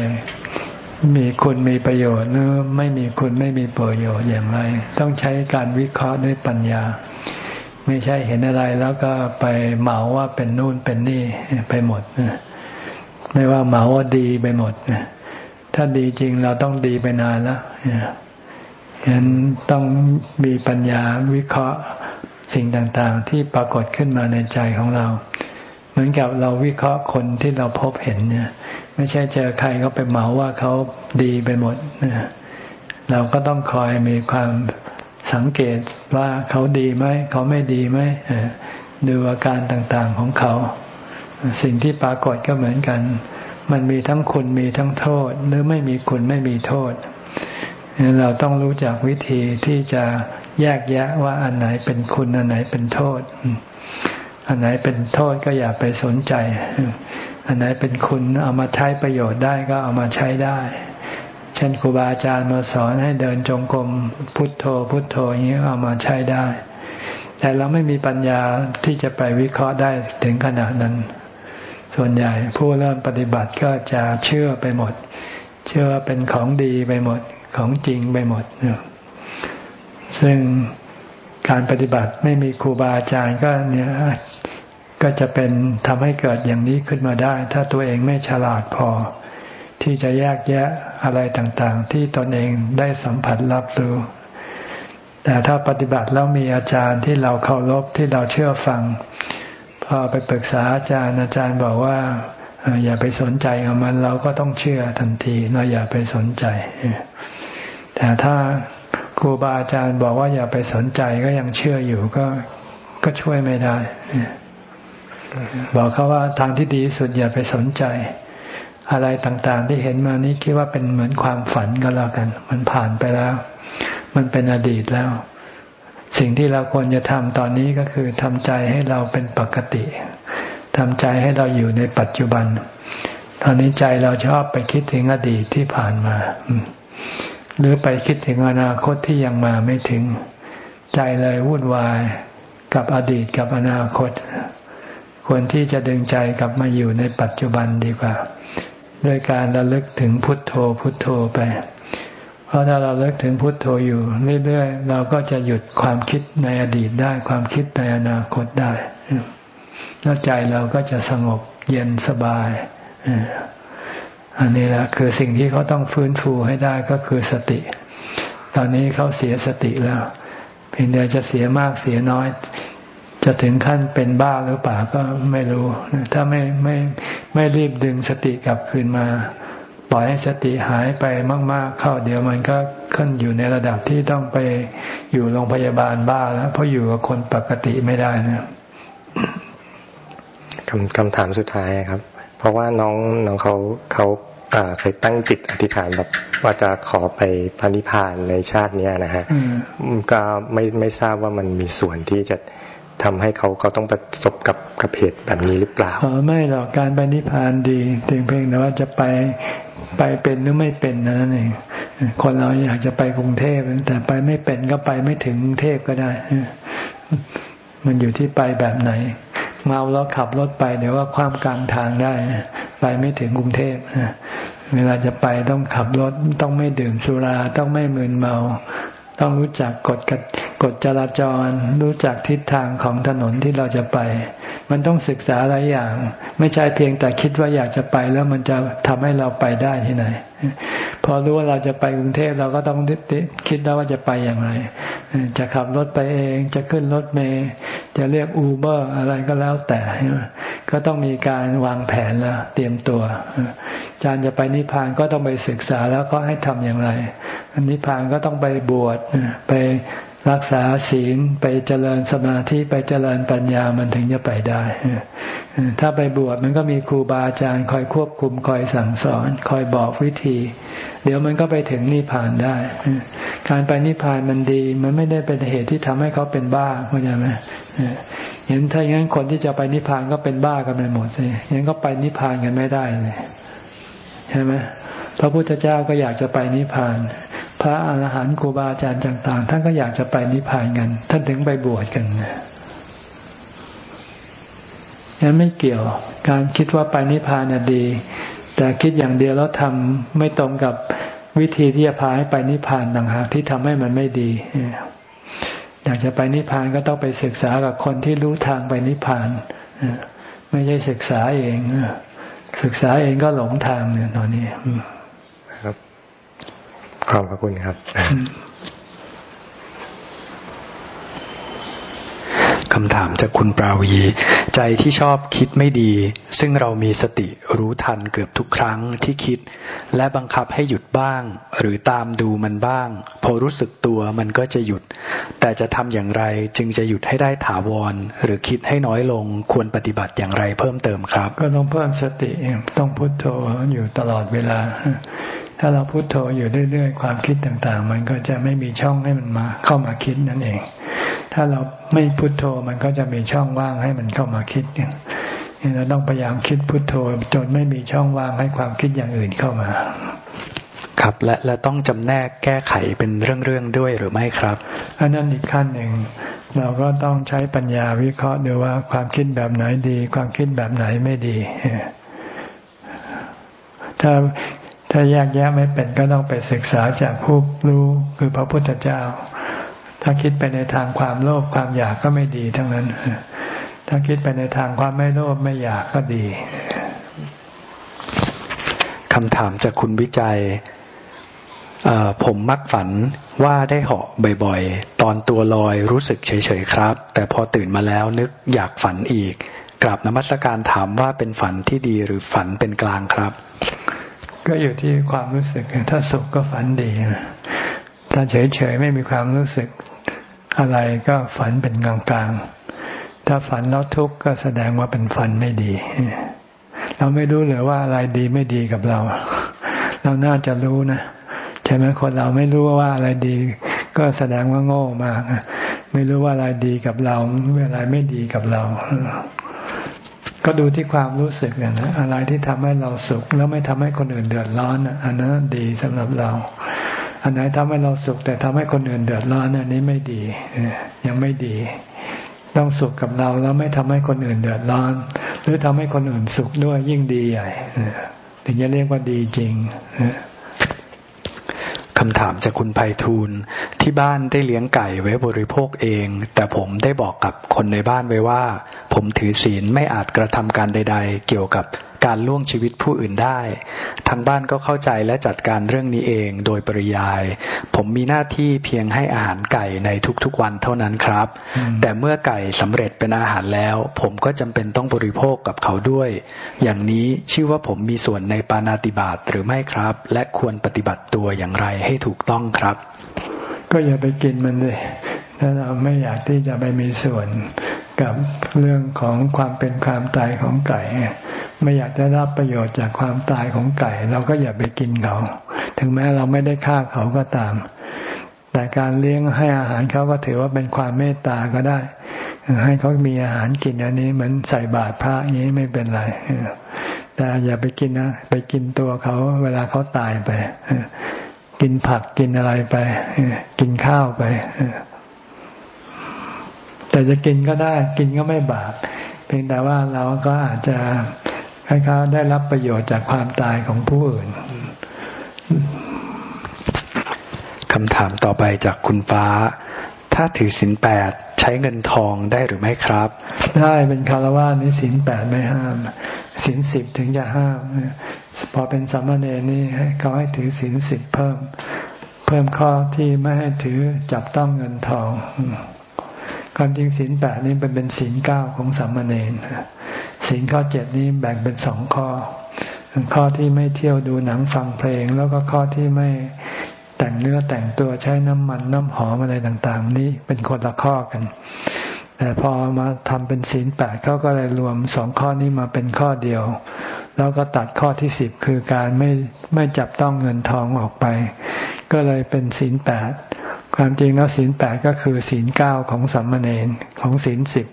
มีคุณมีประโยชน์หรือไม่มีคุณไม่มีประโยชน์อย่างไร ต้องใช้การวิเคราะห์ด้วยปัญญา ไม่ใช่เห็นอะไรแล้วก็ไปเหมาว่าเป็นนู่นเป็นนี่ไปหมดไม่ว่าเหมาว่าดีไปหมดถ้าดีจริงเราต้องดีไปนานแล้ว ฉะนั้นต้องมีปัญญาวิเคราะห์สิ่งต่างๆ ที่ปรากฏขึ้นมาในใจของเรา เหมือนกับเราวิเคราะห์คนที่เราพบเห็นเนี่ย ไม่ใช่เจอใครก็ไปเหมาว่าเขาดีไปหมดเราก็ต้องคอยมีความสังเกตว่าเขาดีไหมเขาไม่ดีไหมดูอาการต่างๆของเขา สิ่งที่ปรากฏก็เหมือนกัน มันมีทั้งคุณมีทั้งโทษ หรือไม่มีคุณไม่มีโทษ เราต้องรู้จักวิธีที่จะแยกแยะว่าอันไหนเป็นคุณอันไหนเป็นโทษ อันไหนเป็นโทษก็อย่าไปสนใจ อันไหนเป็นคุณเอามาใช้ประโยชน์ได้ก็เอามาใช้ได้เช่นครูบาอาจารย์มาสอนให้เดินจงกรมพุทโธ พุทโธอย่างนี้เอามาใช้ได้ แต่เราไม่มีปัญญาที่จะไปวิเคราะห์ได้ถึงขนาดนั้น ส่วนใหญ่ผู้เริ่มปฏิบัติก็จะเชื่อไปหมด เชื่อเป็นของดีไปหมด ของจริงไปหมด ซึ่งการปฏิบัติไม่มีครูบาอาจารย์ก็เนี่ยก็จะเป็นทำให้เกิดอย่างนี้ขึ้นมาได้ ถ้าตัวเองไม่ฉลาดพอ ที่จะแยกแยะอะไรต่างๆ ที่ตนเองได้สัมผัสรับรู้แต่ถ้าปฏิบัติแล้วมีอาจารย์ที่เราเคารพที่เราเชื่อฟัง พอไปปรึกษาอาจารย์อาจารย์บอกว่าอย่าไปสนใจกับมันเราก็ต้องเชื่อทันทีเราอย่าไปสนใจ แต่ถ้าครูบาอาจารย์บอกว่าอย่าไปสนใจก็ยังเชื่ออยู่ก็ก็ช่วยไม่ได้ บอกเขาว่าทางที่ดีสุดอย่าไปสนใจ อะไรต่างๆ ที่เห็นมานี้คิดว่าเป็นเหมือนความฝันก็แล้วกัน มันผ่านไปแล้ว มันเป็นอดีตแล้ว สิ่งที่เราควรจะทำตอนนี้ก็คือทำใจให้เราเป็นปกติทำใจให้เราอยู่ในปัจจุบัน ตอนนี้ใจเราชอบไปคิดถึงอดีตที่ผ่านมา หรือไปคิดถึงอนาคตที่ยังมาไม่ถึง ใจเลยวุ่นวายกับอดีตกับอนาคต ควรที่จะดึงใจกลับมาอยู่ในปัจจุบันดีกว่า ด้วยการระลึกถึงพุทโธพุทโธไป เพราะถ้าเราเลิกถึงพุทโธอยู่เรื่อยๆเราก็จะหยุดความคิดในอดีตได้ความคิดในอนาคตได้แล้วใจเราก็จะสงบเย็นสบาย อันนี้แหละคือสิ่งที่เขาต้องฟื้นฟูให้ได้ก็คือสติ ตอนนี้เขาเสียสติแล้ว เพียงแต่จะเสียมากเสียน้อย จะถึงขั้นเป็นบ้าหรือเปล่าก็ไม่รู้ ถ้าไม่ไม่ไม่รีบดึงสติกลับคืนมา ปล่อยให้สติหายไปมาก ๆ เข้าเดี๋ยวมันก็ขึ้นอยู่ในระดับที่ต้องไปอยู่โรงพยาบาลบ้าแล้ว เพราะอยู่กับคนปกติไม่ได้นะคำคำถามสุดท้ายครับ ราะว่าน้องน้องเขาเขาเคยตั้งจิตอธิษฐานแบบว่าจะขอไปพันิพานในชาตินี้นะฮะก็ไม่ไม่ทราบว่ามันมีส่วนที่จะทำให้เขาเขาต้องประสบกับกับเหตุแบบนี้หรือเปล่าอ๋อไม่หรอกการไปนิพพานดีเพียงเพียงแต่ว่าจะไปไปเป็นหรือไม่เป็นนั่นเองคนเราอยากจะไปกรุงเทพแต่ไปไม่เป็นก็ไปไม่ถึงกรุงเทพก็ได้ มันอยู่ที่ไปแบบไหน เมาแล้วขับรถไปเดี๋ยวว่าความกลางทางได้ ไปไม่ถึงกรุงเทพเวลาจะไปต้องขับรถต้องไม่ดื่มสุราต้องไม่มึนเมา ต้องรู้จักกฎกฎจราจร รู้จักทิศทางของถนนที่เราจะไป มันต้องศึกษาหลายอย่าง ไม่ใช่เพียงแต่คิดว่าอยากจะไปแล้วมันจะทำให้เราไปได้ที่ไหน พอรู้ว่าเราจะไปกรุงเทพเราก็ต้องคิดแล้วว่าจะไปอย่างไร จะขับรถไปเองจะขึ้นรถเมย์จะเรียกอูเบอร์อะไรก็แล้วแต่ ก็ต้องมีการวางแผนแล้วเตรียมตัวจารย์จะไปนิพพานก็ต้องไปศึกษาแล้วก็ให้ทำอย่างไรนิพพานก็ต้องไปบวชไป รักษาศีลไปเจริญสมาธิไปเจริญปัญญามันถึงจะไปได้ ถ้าไปบวชมันก็มีครูบาอาจารย์คอยควบคุมคอยสั่งสอน คอยบอกวิธี เดี๋ยวมันก็ไปถึงนิพพานได้ การไปนิพพานมันดี มันไม่ได้เป็นเหตุที่ทำให้เขาเป็นบ้าเข้าใจไหมเห็นถ้าอย่างนั้นคนที่จะไปนิพพานก็เป็นบ้ากันไปหมดสิอย่างนั้นก็ไปนิพพานกันไม่ได้เลยใช่ไหมพระพุทธเจ้าก็อยากจะไปนิพพาน พระอาหารหันต์ครูบาอาจารย์ต่าง ๆ ท่านก็อยากจะไปนิพพานกัน ท่านถึงไปบวชกันนั้นไม่เกี่ยว การคิดว่าไปนิพพานดี แต่คิดอย่างเดียวแล้วทำไม่ตรงกับวิธีที่จะพาให้ไปนิพพานต่างหากที่ทำให้มันไม่ดีอยากจะไปนิพพานก็ต้องไปศึกษากับคนที่รู้ทางไปนิพพานไม่ใช่ศึกษาเองศึกษาเองก็หลงทางเนี่ยตอนนี้ ขอบพระคุณครับคำถามจากคุณปราวี ใจที่ชอบคิดไม่ดี ซึ่งเรามีสติรู้ทันเกือบทุกครั้งที่คิด และบังคับให้หยุดบ้าง หรือตามดูมันบ้าง พอรู้สึกตัวมันก็จะหยุด แต่จะทำอย่างไรจึงจะหยุดให้ได้ถาวร หรือคิดให้น้อยลงควรปฏิบัติอย่างไรเพิ่มเติมครับ ก็ต้องเพิ่มสติต้องพุโทโธอยู่ตลอดเวลา ถ้าเราพุโทโธอยู่เรื่อยๆ ความคิดต่างๆ มันก็จะไม่มีช่องให้มันมาเข้ามาคิดนั่นเอง ถ้าเราไม่พุโทโธมันก็จะมีช่องว่างให้มันเข้ามาคิดเนี่ยเราต้องพยายามคิดพุโทโธจนไม่มีช่องว่างให้ความคิดอย่างอื่นเข้ามาครับและและต้องจำแนกแก้ไขเป็นเรื่องๆด้วยหรือไม่ครับอันนั้นอีกขั้นหนึ่งเราก็ต้องใช้ปัญญาวิเคราะห์ดูว่าความคิดแบบไหนดี ความคิดแบบไหนไม่ดี ถ้า ถ้าแยกแยะไม่เป็นก็ต้องไปศึกษาจากผู้รู้คือพระพุทธเจ้า ถ้าคิดไปในทางความโลภความอยากก็ไม่ดีทั้งนั้น ถ้าคิดไปในทางความไม่โลภไม่อยากก็ดีคำถามจากคุณวิจัยผมมักฝันว่าได้เหาะบ่อยๆ ตอนตัวลอยรู้สึกเฉยๆครับ แต่พอตื่นมาแล้วนึกอยากฝันอีกกลับนมัสการถามว่าเป็นฝันที่ดีหรือฝันเป็นกลางครับ ก็อยู่ที่ความรู้สึก ถ้าสุขก็ฝันดี ถ้าเฉยๆไม่มีความรู้สึกอะไรก็ฝันเป็นกลางๆ ถ้าฝันแล้วทุกข์ก็แสดงว่าเป็นฝันไม่ดี เราไม่รู้เลยว่าอะไรดีไม่ดีกับเรา เราน่าจะรู้นะใช่ไหมคนเราไม่รู้ว่าอะไรดี ก็แสดงว่าโง่มาก ไม่รู้ว่าอะไรดีกับเราอะไรไม่ดีกับเรา ก็ดูที่ความรู้สึกนะอะไรที่ทำให้เราสุข แล้วไม่ทำให้คนอื่นเดือดร้อนอันนั้นดีสำหรับเรา อันไหนทำให้เราสุข แต่ทำให้คนอื่นเดือดร้อนอันนี้ไม่ดียังไม่ดี ต้องสุขกับเราแล้วไม่ทำให้คนอื่นเดือดร้อน หรือทำให้คนอื่นสุขด้วยยิ่งดีใหญ่ถึงจะเรียกว่าดีจริง คำถามจากคุณไพฑูรย์ที่บ้านได้เลี้ยงไก่ไว้บริโภคเอง แต่ผมได้บอกกับคนในบ้านไว้ว่า ผมถือศีลไม่อาจกระทำการใด ๆ เกี่ยวกับ การล่วงชีวิตผู้อื่นได้ ทางบ้านก็เข้าใจและจัดการเรื่องนี้เองโดยปริยาย ผมมีหน้าที่เพียงให้อาหารไก่ในทุกๆวันเท่านั้นครับ แต่เมื่อไก่สำเร็จเป็นอาหารแล้ว ผมก็จำเป็นต้องบริโภคกับเขาด้วย อย่างนี้ชื่อว่าผมมีส่วนในปานาติบาตหรือไม่ครับ และควรปฏิบัติตัวอย่างไรให้ถูกต้องครับ ก็อย่าไปกินมันเลยถ้าเราไม่อยากที่จะไปมีส่วนกับเรื่องของความเป็นความตายของไก่ ไม่อยากจะรับประโยชน์จากความตายของไก่ เราก็อย่าไปกินเขาถึงแม้เราไม่ได้ฆ่าเขาก็ตาม แต่การเลี้ยงให้อาหารเขาก็ถือว่าเป็นความเมตตาก็ได้ ให้เขามีอาหารกินอันนี้เหมือนใส่บาตรพระอย่างนี้ไม่เป็นไรแต่อย่าไปกินนะไปกินตัวเขาเวลาเขาตายไปกินผักกินอะไรไปกินข้าวไปแต่จะกินก็ได้ กินก็ไม่บาปเพียงแต่ว่าเราก็อาจจะ ให้เขาได้รับประโยชน์จากความตายของผู้อื่นคำถามต่อไปจากคุณฟ้า ถ้าถือศีลแปดใช้เงินทองได้หรือไม่ครับ ได้เป็นคารวะนี่ศีลแปดไม่ห้ามศีลสิบถึงจะห้าม พอเป็นสามเณรนี่เขาให้ถือศีลสิบเพิ่ม เพิ่มข้อที่ไม่ให้ถือจับต้องเงินทอง ความจริงศีลแปดนี่เป็นเป็นศีลเก้าของสามเณรศีลข้อเจ็ดนี้แบ่งเป็นสองข้อ ข้อที่ไม่เที่ยวดูหนังฟังเพลง แล้วก็ข้อที่ไม่แต่งเนื้อแต่งตัวใช้น้ำมันน้ำหอมอะไรต่างๆ นี้เป็นคนละข้อกัน แต่พอมาทำเป็นศีลแปดเขาก็เลยรวมสองข้อนี้มาเป็นข้อเดียว แล้วก็ตัดข้อที่สิบคือการไม่ไม่จับต้องเงินทองออกไป ก็เลยเป็นศีลแปด ความจริงแล้วศีลแปดก็คือศีลเก้าของสัมมาเนนของศีลสิบ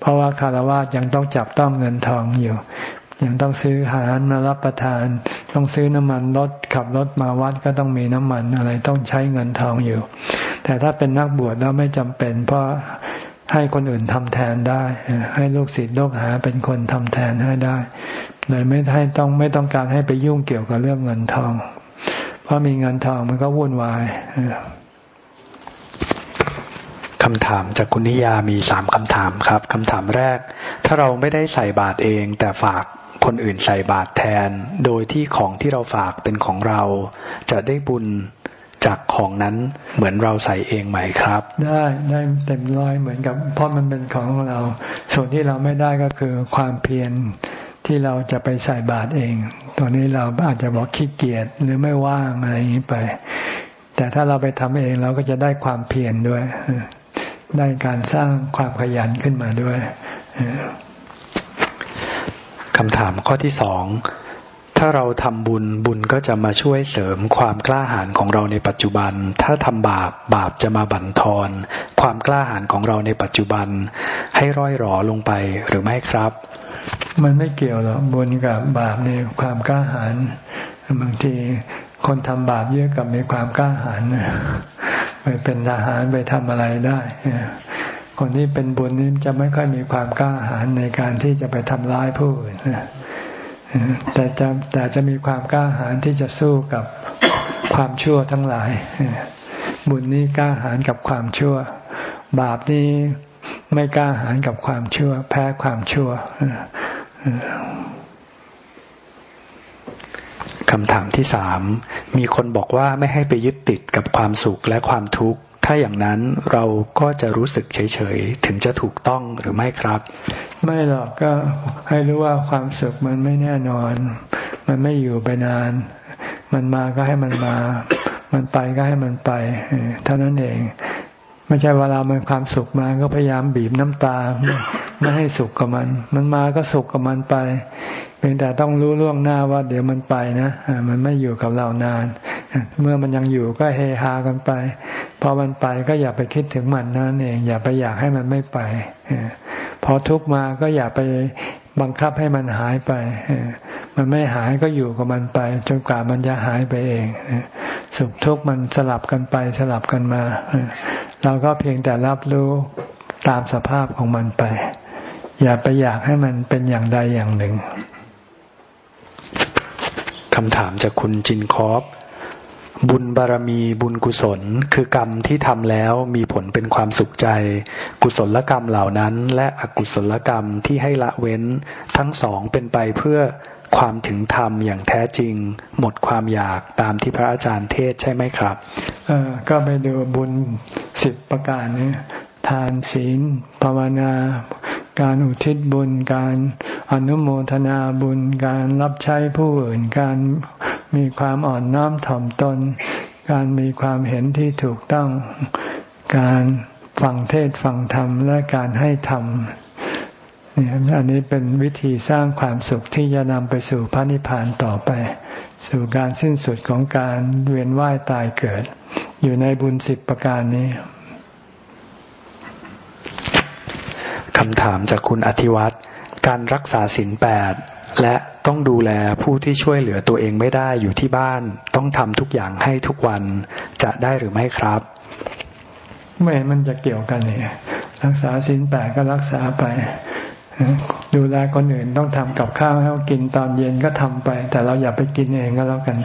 เพราะว่าคารวะยังต้องจับต้องเงินทองอยู่ ยังต้องซื้ออาหารมารับประทาน ต้องซื้อน้ำมันรถขับรถมาวัดก็ต้องมีน้ำมันอะไรต้องใช้เงินทองอยู่ แต่ถ้าเป็นนักบวชแล้วไม่จำเป็น เพราะให้คนอื่นทำแทนได้ ให้ลูกศิษย์ลูกหาเป็นคนทำแทนให้ได้เลยไม่ให้ต้องไม่ต้องการให้ไปยุ่งเกี่ยวกับเรื่องเงินทอง เพราะมีเงินทองมันก็วุ่นวาย คำถามจากคุณนิยามีสามคำถามครับคำถามแรก ถ้าเราไม่ได้ใส่บาตรเอง แต่ฝากคนอื่นใส่บาตรแทน โดยที่ของที่เราฝากเป็นของเรา จะได้บุญจากของนั้นเหมือนเราใส่เองไหมครับ ได้ได้เต็มร้อยเหมือนกับ เพราะมันเป็นของเรา ส่วนที่เราไม่ได้ก็คือความเพียรที่เราจะไปใส่บาตรเอง ตัวนี้เราอาจจะบอกขี้เกียจหรือไม่ว่างอะไรอย่างนี้ไป แต่ถ้าเราไปทำเองเราก็จะได้ความเพียรด้วย ได้การสร้างความขยันขึ้นมาด้วยคำถามข้อที่สองถ้าเราทำบุญบุญก็จะมาช่วยเสริมความกล้าหาญของเราในปัจจุบัน ถ้าทำบาปบาปจะมาบั่นทอน ความกล้าหาญของเราในปัจจุบัน ให้ร่อยหรอลงไปหรือไม่ครับ มันไม่เกี่ยวหรอกบุญกับบาปในความกล้าหาญบางที คนทำบาปเยอะกับมีความกล้าหาญไปเป็นทหารไปทำอะไรได้ คนที่เป็นบุญนี้จะไม่ค่อยมีความกล้าหาญในการที่จะไปทำร้ายผู้อื่นแต่จะแต่จะมีความกล้าหาญที่จะสู้กับความชั่วทั้งหลาย บุญนี้กล้าหาญกับความชั่ว บาปนี้ไม่กล้าหาญกับความชั่ว แพ้ความชั่ว คำถามที่สามมีคนบอกว่าไม่ให้ไปยึดติดกับความสุขและความทุกข์ถ้าอย่างนั้นเราก็จะรู้สึกเฉยๆ ถึงจะถูกต้องหรือไม่ครับ ไม่หรอกก็ให้รู้ว่าความสุขมันไม่แน่นอน มันไม่อยู่ไปนาน มันมาก็ให้มันมา มันไปก็ให้มันไป เท่านั้นเอง ไม่ใช่เวลามันความสุขมาก็พยายามบีบน้ำตาไม่ให้สุขกับมัน มันมาก็สุขกับมันไป เพียงแต่ต้องรู้ล่วงหน้าว่าเดี๋ยวมันไปนะมันไม่อยู่กับเรานาน เมื่อมันยังอยู่ก็เฮฮากันไปพอมันไปก็อย่าไปคิดถึงมันนั่นเอง อย่าไปอยากให้มันไม่ไปพอทุกมาก็อย่าไปบังคับให้มันหายไป มันไม่หายก็อยู่กับมันไปจนกว่ามันจะหายไปเองสุขทุกข์มันสลับกันไปสลับกันมา เราก็เพียงแต่รับรู้ตามสภาพของมันไป อย่าไปอยากให้มันเป็นอย่างใดอย่างหนึ่งคำถามจากคุณจินคอฟบุญบารมีบุญกุศล คือกรรมที่ทำแล้วมีผลเป็นความสุขใจ กุศลกรรมเหล่านั้น และอกุศลกรรมที่ให้ละเว้น ทั้งสองเป็นไปเพื่อ ความถึงธรรมอย่างแท้จริง หมดความอยากตามที่พระอาจารย์เทศใช่ไหมครับเออก็ไปดูบุญสิบประการนี้ทานศีลภาวนา การอุทิศบุญ การอนุโมทนาบุญ การรับใช้ผู้อื่น การมีความอ่อนน้อมถ่อมตน การมีความเห็นที่ถูกต้อง การฟังเทศฟังธรรมและการให้ธรรม อันนี้เป็นวิธีสร้างความสุขที่จะนำไปสู่พระนิพพานต่อไป สู่การสิ้นสุดของการเวียนว่ายตายเกิด อยู่ในบุญสิบประการนี้คำถามจากคุณอธิวัตรการรักษาศีลแปดและต้องดูแลผู้ที่ช่วยเหลือตัวเองไม่ได้อยู่ที่บ้าน ต้องทำทุกอย่างให้ทุกวันจะได้หรือไม่ครับ ไม่มันจะเกี่ยวกันเนี่ยรักษาศีลแปดก็รักษาไป ดูแลคนอื่นต้องทำกับข้าวให้เขากินตอนเย็นก็ทำไป แต่เราอย่าไปกินเองก็แล้วกัน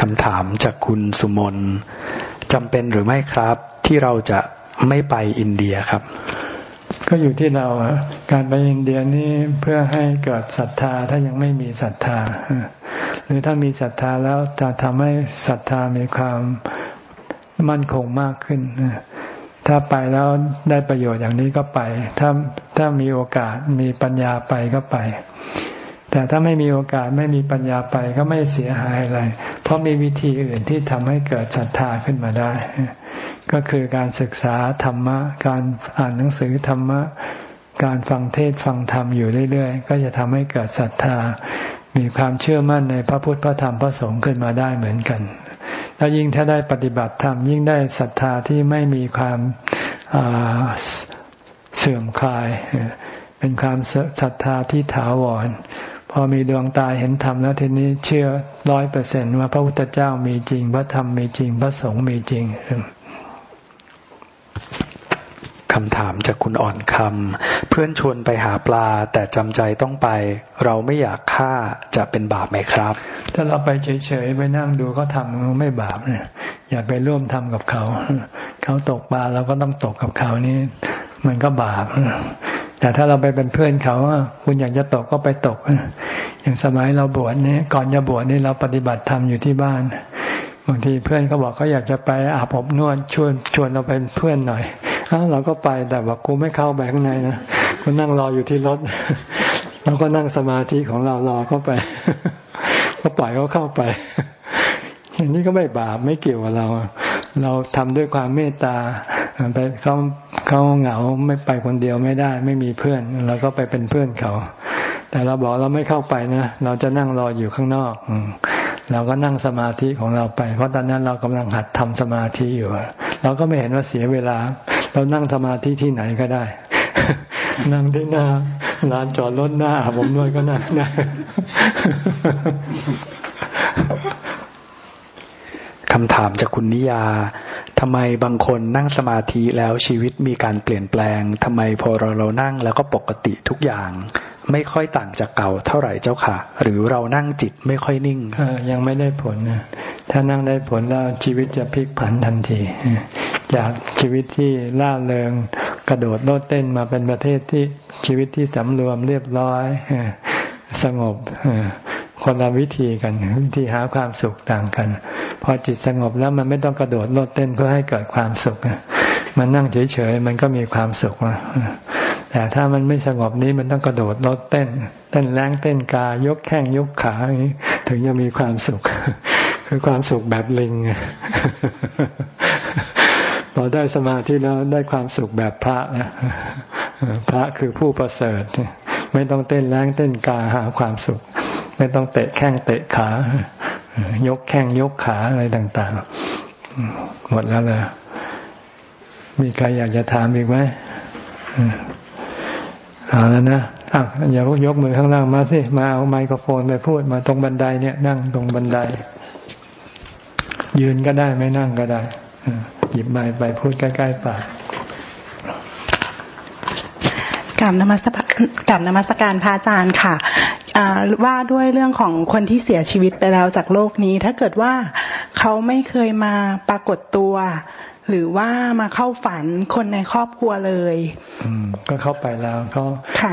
คำถามจากคุณสุมนจำเป็นหรือไม่ครับ ที่เราจะไม่ไปอินเดียครับ ก็อยู่ที่เราการไปอินเดียนี่เพื่อให้เกิดศรัทธาถ้ายังไม่มีศรัทธา หรือถ้ามีศรัทธาแล้วจะทำให้ศรัทธามีความมั่นคงมากขึ้น ถ้าไปแล้วได้ประโยชน์อย่างนี้ก็ไป ถ้าถ้ามีโอกาสมีปัญญาไปก็ไป แต่ถ้าไม่มีโอกาสไม่มีปัญญาไปก็ไม่เสียหายอะไร เพราะมีวิธีอื่นที่ทำให้เกิดศรัทธาขึ้นมาได้ ก็คือการศึกษาธรรมะ การอ่านหนังสือธรรมะ การฟังเทศฟังธรรมอยู่เรื่อยๆ ก็จะทำให้เกิดศรัทธา มีความเชื่อมั่นในพระพุทธพระธรรมพระสงฆ์ขึ้นมาได้เหมือนกัน แล้วยิ่งถ้าได้ปฏิบัติธรรมยิ่งได้ศรัทธาที่ไม่มีความเสื่อมคลาย เป็นความศรัทธาที่ถาวร พอมีดวงตาเห็นธรรมแล้วทีนี้เชื่อร้อยเปอร์เซนว่าพระพุทธเจ้ามีจริง พระธรรมมีจริง พระสงฆ์มีจริง คำถามจากคุณอ่อนคำเพื่อนชวนไปหาปลา แต่จำใจต้องไป เราไม่อยากฆ่าจะเป็นบาปไหมครับ ถ้าเราไปเฉยๆไปนั่งดูเขาทำไม่บาปเนี่ยอย่าไปร่วมทำกับเขา เขาตกปลาเราก็ต้องตกกับเขานี่มันก็บาปแต่ถ้าเราไปเป็นเพื่อนเขาคุณอยากจะตกก็ไปตกอย่างสมัยเราบวชนี่ก่อนจะบวชนี่เราปฏิบัติธรรมอยู่ที่บ้านบางทีเพื่อนเขาบอกเขาอยากจะไปอาบอบนวดชวนชวนเราเป็นเพื่อนหน่อย เราก็ไปแต่ว่ากูไม่เข้าไปข้างในนะกูนั่งรออยู่ที่รถเราก็นั่งสมาธิของเรารอเข้าไป ก็ปล่อยเขาเข้าไปอย่างนี้ก็ไม่บาปไม่เกี่ยวกับเรา เราทำด้วยความเมตตาไปเขาเขาเหงาไม่ไปคนเดียวไม่ได้ ไม่มีเพื่อนเราก็ไปเป็นเพื่อนเขา แต่เราบอกเราไม่เข้าไปนะเราจะนั่งรออยู่ข้างนอกเราก็นั่งสมาธิของเราไป เพราะตอนนั้นเรากำลังหัดทำสมาธิอยู่ เราก็ไม่เห็นว่าเสียเวลา เรานั่งสมาธิที่ไหนก็ได้ นั่งที่หน้าร้านจอดรถหน้าผมด้วยก็นั่งได้คำถามจากคุณนิยา ทำไมบางคนนั่งสมาธิแล้วชีวิตมีการเปลี่ยนแปลง ทำไมพอเราเรานั่งแล้วก็ปกติทุกอย่าง ไม่ค่อยต่างจากเก่าเท่าไหร่เจ้าค่ะ หรือเรานั่งจิตไม่ค่อยนิ่งยังไม่ได้ผลนะ ถ้านั่งได้ผลแล้วชีวิตจะพลิกผันทันที จากชีวิตที่ล่าเริงกระโดดโลดเต้นมาเป็นประเทศที่ชีวิตที่สำรวมเรียบร้อยสงบคนละวิธีกัน วิธีหาความสุขต่างกัน พอจิตสงบแล้วมันไม่ต้องกระโดดโลดเต้นเพื่อให้เกิดความสุขมันนั่งเฉยๆมันก็มีความสุขแต่ถ้ามันไม่สงบนี้มันต้องกระโดดโลดเต้น เต้นแรงเต้นกายกแข้งยกขาถึงจะมีความสุข คือความสุขแบบลิงพอได้สมาธิแล้วได้ความสุขแบบพระนะพระคือผู้ประเสริฐไม่ต้องเต้นแรงเต้นกาหาความสุข ไม่ต้องเตะแข้งเตะขายกแข้งยกขาอะไรต่าง ๆ หมดแล้วเลยมีใครอยากจะถามอีกไหมเอาแล้วนะอะอย่ายกมือข้างล่างมาสิ มาเอาไมโครโฟนไปพูดมาตรงบันไดเนี่ย นั่งตรงบันได ยืนก็ได้ไม่นั่งก็ได้หยิบไม้ไปพูดใกล้ๆปากกราบนมัสกราบนมัสการพระอาจารย์ค่ะว่าด้วยเรื่องของคนที่เสียชีวิตไปแล้วจากโลกนี้ ถ้าเกิดว่าเขาไม่เคยมาปรากฏตัว หรือว่ามาเข้าฝันคนในครอบครัวเลยอืมก็เข้าไปแล้วเขา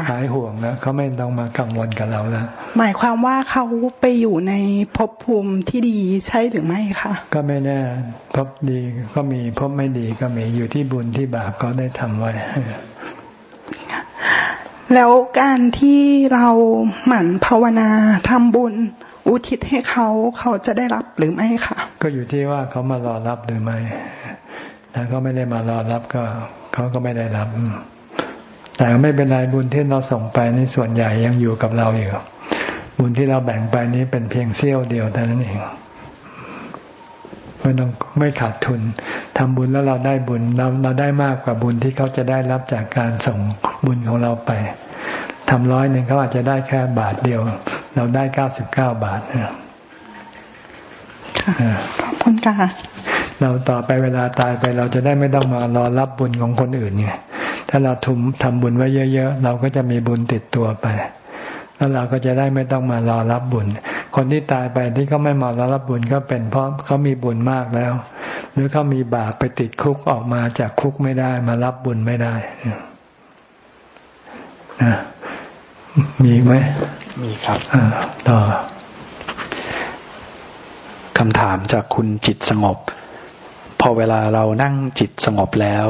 หายห่วงแล้วเขาไม่ต้องมากังวลกับเราแล้ว หมายความว่าเขาไปอยู่ในภพภูมิที่ดีใช่หรือไม่คะก็ไม่แน่ภพดีก็มีภพไม่ดีก็มีอยู่ที่บุญที่บาปก็ได้ทำไว้แล้วการที่เราหมั่นภาวนาทำบุญอุทิศให้เขาเขาจะได้รับหรือไม่คะก็อยู่ที่ว่าเขามารอรับหรือไม่ ถ้าเขาไม่ได้มารอรับก็เขาก็ไม่ได้รับ แต่ไม่เป็นไรบุญที่เราส่งไปในส่วนใหญ่ยังอยู่กับเราอยู่ บุญที่เราแบ่งไปนี้เป็นเพียงเสี้ยวเดียวเท่านั้นเองไม่ต้องไม่ขาดทุนทำบุญแล้วเราได้บุญเราเราได้มากกว่าบุญที่เขาจะได้รับจากการส่งบุญของเราไปทำร้อยหนึ่งเขาอาจจะได้แค่บาทเดียว เราได้เก้าสิบเก้าบาทนะขอบคุณค่ะ เราต่อไปเวลาตายไปเราจะได้ไม่ต้องมารอรับบุญของคนอื่นไงถ้าเราทุมทำบุญไว้เยอะ ๆ เราก็จะมีบุญติดตัวไป แล้วเราก็จะได้ไม่ต้องมารอรับบุญ คนที่ตายไปที่เขาไม่มารอรับบุญก็เป็นเพราะเขามีบุญมากแล้ว หรือเขามีบาปไปติดคุกออกมาจากคุกไม่ได้ มารับบุญไม่ได้นะมีไหมมีครับต่อคำถามจากคุณจิตสงบ พอเวลาเรานั่งจิตสงบแล้ว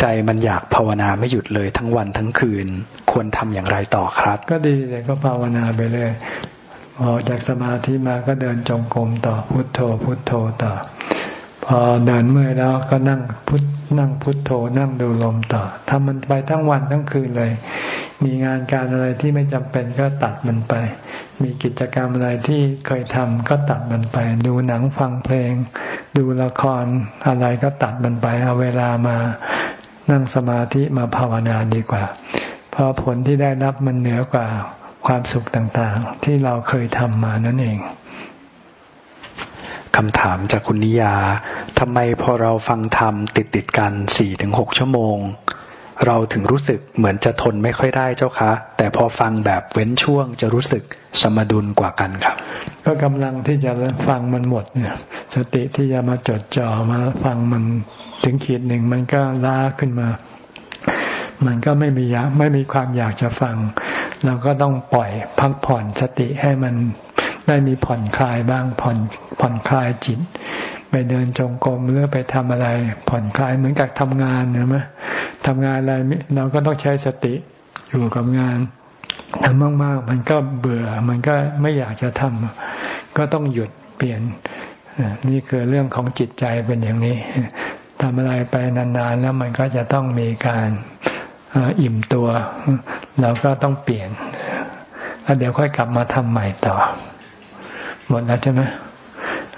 ใจมันอยากภาวนาไม่หยุดเลยทั้งวันทั้งคืน ควรทำอย่างไรต่อครับ ก็ดีเลยก็ภาวนาไปเลยออกจากสมาธิมาก็เดินจงกรมต่อพุทโธ พุทโธต่อ พอเดินเมื่อยแล้วก็นั่งพุทนั่งพุทโธนั่งดูลมต่อทำมันไปทั้งวันทั้งคืนเลย มีงานการอะไรที่ไม่จำเป็นก็ตัดมันไป มีกิจกรรมอะไรที่เคยทำก็ตัดมันไป ดูหนังฟังเพลง ดูละครอะไรก็ตัดมันไป เอาเวลามานั่งสมาธิมาภาวนาดีกว่า เพราะผลที่ได้รับมันเหนือกว่าความสุขต่างๆ ที่เราเคยทำมานั่นเองคำถามจากคุณนิยาทำไมพอเราฟังธรรมติดติดกันสี่ถึงหกชั่วโมง เราถึงรู้สึกเหมือนจะทนไม่ค่อยได้เจ้าคะ แต่พอฟังแบบเว้นช่วงจะรู้สึกสมดุลกว่ากันครับ ก็กำลังที่จะฟังมันหมดเนี่ย สติที่จะมาจดจ่อมาฟังมันถึงขีดหนึ่งมันก็ล้าขึ้นมา มันก็ไม่มีอยากไม่มีความอยากจะฟัง เราก็ต้องปล่อยพักผ่อนสติให้มันได้มีผ่อนคลายบ้างผ่อนผ่อนคลายจิต ไปเดินจงกรมหรือไปทำอะไร ผ่อนคลายเหมือนกับทำงานเห็นไหมทำงานอะไรเราก็ต้องใช้สติอยู่กับงานทำมากๆ มันก็เบื่อ มันก็ไม่อยากจะทำก็ต้องหยุดเปลี่ยนนี่คือเรื่องของจิตใจเป็นอย่างนี้ทำอะไรไปนานๆ แล้วมันก็จะต้องมีการอิ่มตัว เราก็ต้องเปลี่ยนแล้วเดี๋ยวค่อยกลับมาทำใหม่ต่อ หมดแล้วใช่ไหม